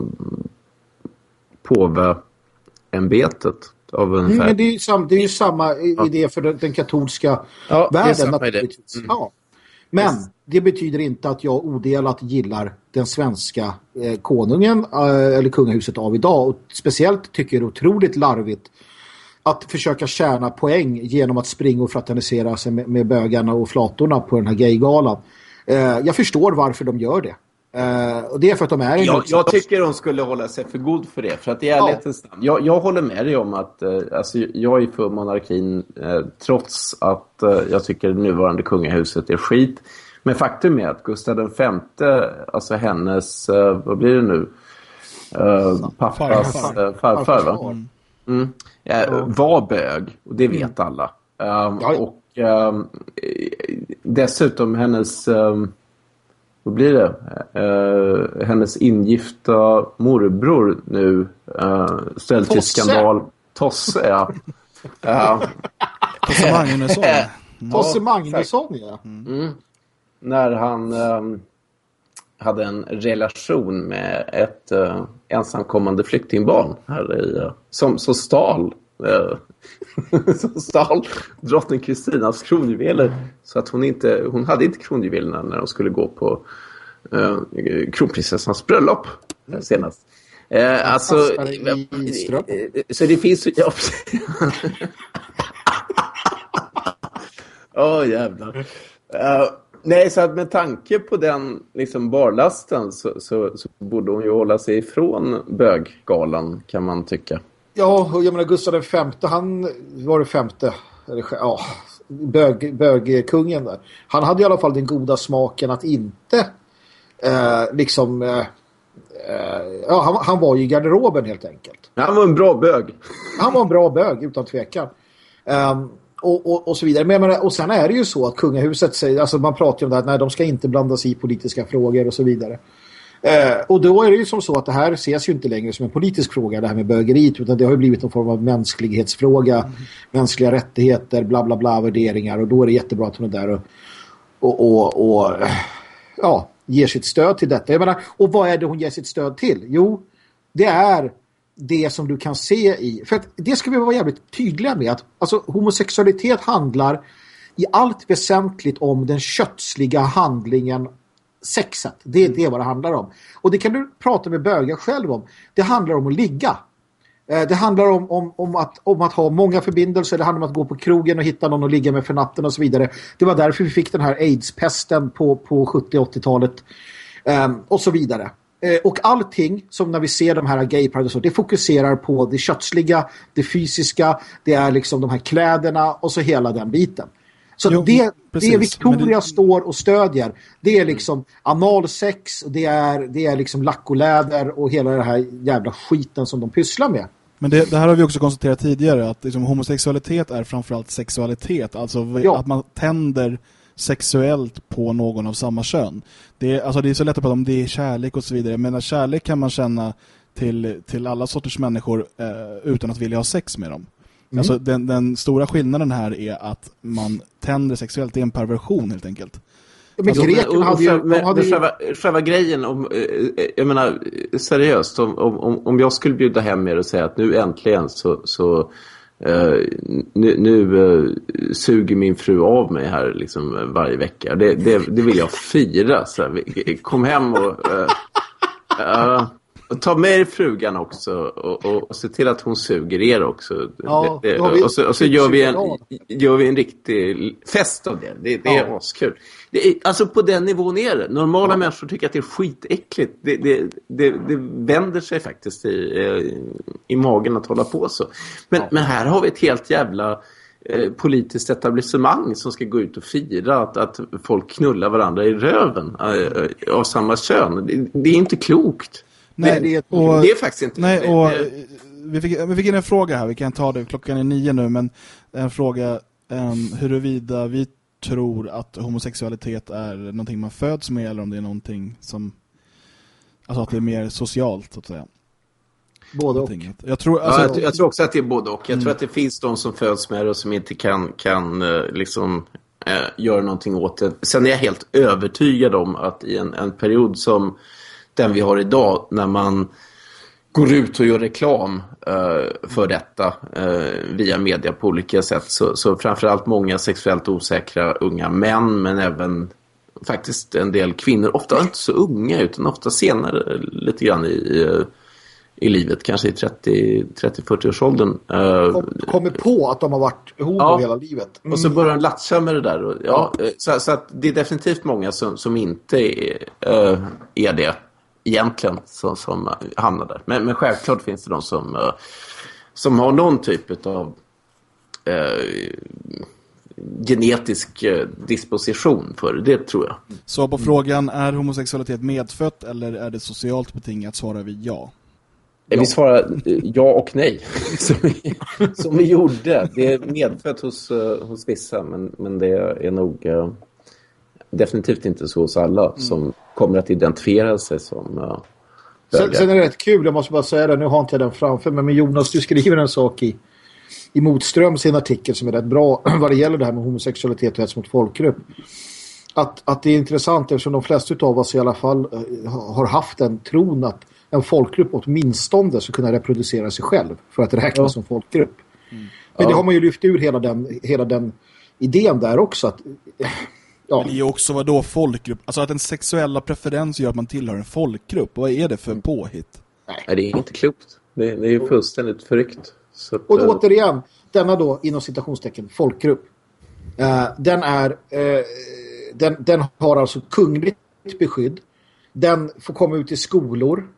påveämbetet. Av ungefär... mm, men det är ju samma, det är ju samma ja. idé för den, den katolska ja, världen. Mm. Ja. Men det betyder inte att jag odelat gillar den svenska eh, konungen eh, eller kungahuset av idag. Och speciellt tycker jag det är otroligt larvigt att försöka tjäna poäng genom att springa och fraternisera sig med, med bögarna och flatorna på den här gaygalan. Eh, jag förstår varför de gör det. Uh, och det är för att de är... Jag, jag tycker de skulle hålla sig för god för det. För att i ärlighetens ja. jag, jag håller med dig om att uh, alltså, jag är för monarkin uh, trots att jag tycker det nuvarande kungahuset är skit. Men faktum är att Gustav V, alltså hennes, vad blir det nu? pappas farfar, va? Mm. Mm. var bög, och det vet mm. alla. Um, och um, dessutom hennes... Um, vad blir det? Uh, hennes ingifta morbror nu uh, ställd till skandal. Tosse, ja. uh, Tosse Magnusson. Tosse Magnusson, ja. Mm. Mm. När han um, hade en relation med ett uh, ensamkommande flyktingbarn här i, uh, som, som stal uh, som stal drottning Kristinas kronjuveler så att hon inte hon hade inte kronjuvelerna när de skulle gå på uh, kronprinsessans bröllop mm. senast. Uh, alltså, så det finns ja, Åh oh, jävlar. Uh, nej, så att med tanke på den liksom barlasten så, så, så, borde hon ju hålla sig ifrån böggalan kan man tycka. Ja, och jag menar Gustav V, han var det femte, eller, ja, bög, bögkungen där. Han hade i alla fall den goda smaken att inte eh, liksom... Eh, eh, ja, han, han, var ju i garderoben helt enkelt. Han var en bra bög. Han var en bra bög, utan tvekan. Um, och, och, och, så vidare. Men menar, och sen är det ju så att kungahuset säger, alltså man pratar ju om det här, nej de ska inte blanda sig i politiska frågor och så vidare. Eh, och då är det ju som så att det här ses ju inte längre som en politisk fråga, det här med bögeriet, utan det har ju blivit en form av mänsklighetsfråga, mm. mänskliga rättigheter, bla bla bla, värderingar. Och då är det jättebra att hon är där och, och, och, och ja, ger sitt stöd till detta. Jag menar, och vad är det hon ger sitt stöd till? Jo, det är det som du kan se i... För att det ska vi vara jävligt tydliga med. att alltså, Homosexualitet handlar i allt väsentligt om den kötsliga handlingen sexet. Det, är, det är vad det handlar om. Och det kan du prata med bögar själv om. Det handlar om att ligga. Eh, det handlar om, om, om, att, om att ha många förbindelser. Det handlar om att gå på krogen och hitta någon att ligga med för natten och så vidare. Det var därför vi fick den här AIDS-pesten på, på 70-80-talet. Um, ehm, och så vidare. Uh, och allting som när vi ser de här gay pride så, det fokuserar på det kötsliga, det fysiska, det är liksom de här kläderna och så hela den biten. Så jo, det, det Victoria det... står och stödjer det är liksom analsex, det är, det är liksom lackoläder och hela den här jävla skiten som de pysslar med. Men det, det, här har vi också konstaterat tidigare att liksom, homosexualitet är framförallt sexualitet. Alltså ja. att man tänder sexuellt på någon av samma kön. Det är, alltså, det är så lätt att prata om det är kärlek och så vidare. Men kärlek kan man känna till, till alla sorters människor eh, utan att vilja ha sex med dem. Mm. Alltså den, den, stora skillnaden här är att man tänder sexuellt. Det är en perversion helt enkelt. Men alltså, grekerna hade ju... Men, hade ju... Själva, själva, grejen, om, eh, eh, jag menar seriöst, om, om, om jag skulle bjuda hem er och säga att nu äntligen så, så Uh, nu, nu uh, suger min fru av mig här liksom, varje vecka. Det, det, det vill jag fira. Så här. Kom hem och... Uh, Och ta med er frugan också och, och, och se till att hon suger er också. Ja, det, det, och så, och så gör, vi en, gör vi en riktig fest av det. Det, det är Ja. askul. Det är, alltså på den nivån är det. Normala människor tycker att det är skitäckligt. Det, det, det, det vänder sig faktiskt i, eh, i magen att hålla på så. Men, men här har vi ett helt jävla eh, politiskt etablissemang som ska gå ut och fira att, att folk knullar varandra i röven eh, av samma kön. Det, det är inte klokt. Nej, det är ett- och- det är faktiskt inte Nej, det. och Det- vi fick, vi fick in en fråga här, vi kan ta det, klockan är nio nu, men en fråga um, huruvida vi tror att homosexualitet är någonting man föds med eller om det är någonting som, alltså att det är mer socialt så att säga. Både och. Jag tror, Ja, alltså, jag, jag tror också att det är både och. Jag Mm. tror att det finns de som föds med det och som inte kan, kan eh, liksom, eh, göra någonting åt det. Sen är jag helt övertygad om att i en, en period som den vi har idag, när man går ut och gör reklam eh, för detta eh, via media på olika sätt, så, så framförallt många sexuellt osäkra unga män, men även faktiskt en del kvinnor, ofta inte så unga utan ofta senare lite grann i, i, i livet, kanske i 30-40-årsåldern. Eh, Kom, kommer på att de har varit homo Ja. hela livet. Mm. och så börjar de latcha med det där. Och, ja, eh, så, så det är definitivt många som, som inte är, eh, är det egentligen som, som hamnar där. Men, men självklart finns det de som, eh, som har någon typ av eh, genetisk eh, disposition för det, det tror jag. så på frågan, är homosexualitet medfött eller är det socialt betingat, svarar vi ja. Ja. Vi svarar eh, ja och nej, som vi, som vi gjorde. Det är medfött hos, eh, hos vissa, men, men det är nog eh, definitivt inte så hos alla som kommer att identifiera sig som uh, Sen, sen är det rätt kul, jag måste bara säga det, nu har inte jag den framför mig, men Jonas, du skriver en sak i, i Motström sin artikel som är rätt bra vad det gäller det här med homosexualitet och hets mot folkgrupp. Att, att det är intressant eftersom de flesta av oss i alla fall eh, har haft den tron att en folkgrupp åtminstone ska kunna reproducera sig själv för att räknas Ja. som folkgrupp. Men Ja. det har man ju lyft ur hela den, hela den idén där också. Att, eh, ja. Men det är också vad då folkgrupp, alltså att en sexuella preferens gör att man tillhör en folkgrupp. Vad är det för påhitt? Nej, det är inte klokt. Det, det är ju fullständigt förryckt. Så att, Och eh, återigen, denna då inom citationstecken folkgrupp. Eh, den är eh, den, den har alltså kungligt beskydd. Den får komma ut i skolor.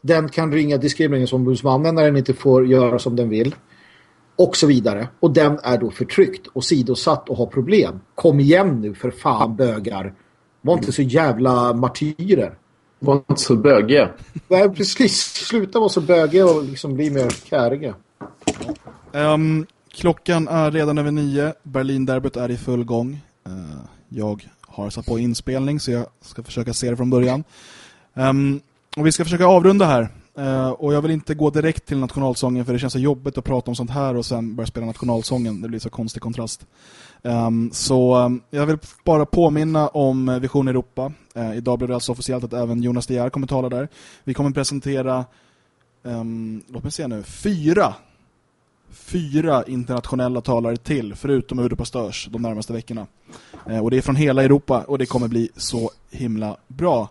Den kan ringa diskrimineringsombudsmannen när den inte får göra som den vill. Och så vidare. Och den är då förtryckt och sidosatt och har problem. Kom igen nu för fan bögar. Var inte så jävla martyrer. var inte så bögiga. Nej, precis. Sluta vara så bögiga och liksom bli mer käriga. Ehm, klockan är redan över nio. Berlin-derbyt är i full gång. Eh, jag har satt på inspelning så jag ska försöka se det från början. Ehm, och vi ska försöka avrunda här. Uh, och jag vill inte gå direkt till nationalsången för det känns så jobbigt att prata om sånt här och sen börja spela nationalsången. Det blir så konstig kontrast. Um, så um, jag vill bara påminna om Vision Europa. Uh, idag blev det alltså officiellt att även Jonas De Geer kommer tala där. Vi kommer presentera, um, låt mig se nu, fyra fyra internationella talare till förutom Udopastörs de närmaste veckorna. Eh, och det är från hela Europa och det kommer bli så himla bra.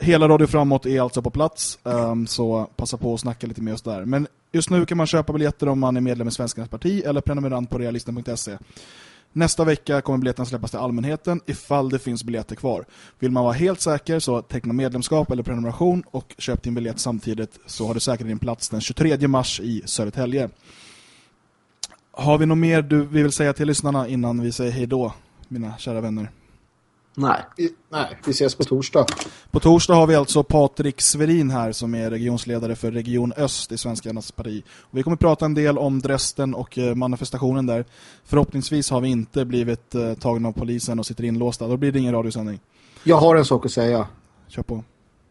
Hela Radio Framåt är alltså på plats um, så passa på att snacka lite med oss där. Men just nu kan man köpa biljetter om man är medlem i Svenskarnas parti eller prenumerant på realisten.se. Nästa vecka kommer biljetterna släppas till allmänheten ifall det finns biljetter kvar. Vill man vara helt säker så teckna medlemskap eller prenumeration och köp din biljett samtidigt så har du säkert din plats den 23 mars i Södertälje. Har vi något mer du vi vill säga till lyssnarna innan vi säger hej då, mina kära vänner? Nej. I- Nej, vi ses på torsdag. På torsdag har vi alltså Patrik Sverin här som är regionsledare för Region Öst i Svenskarnas parti. Och vi kommer prata en del om Dresden och eh, manifestationen där. Förhoppningsvis har vi inte blivit eh, tagna av polisen och sitter inlåsta. Då blir det ingen radiosändning. Jag har en sak att säga. Kör på.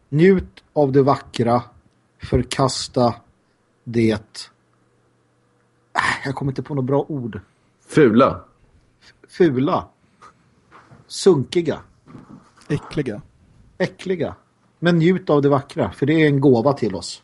Njut av det vackra. Förkasta det... Äh, Jag kommer inte på några bra ord. Fula. Fula. Sunkiga. Äckliga. Äckliga. Men njut av det vackra, för det är en gåva till oss.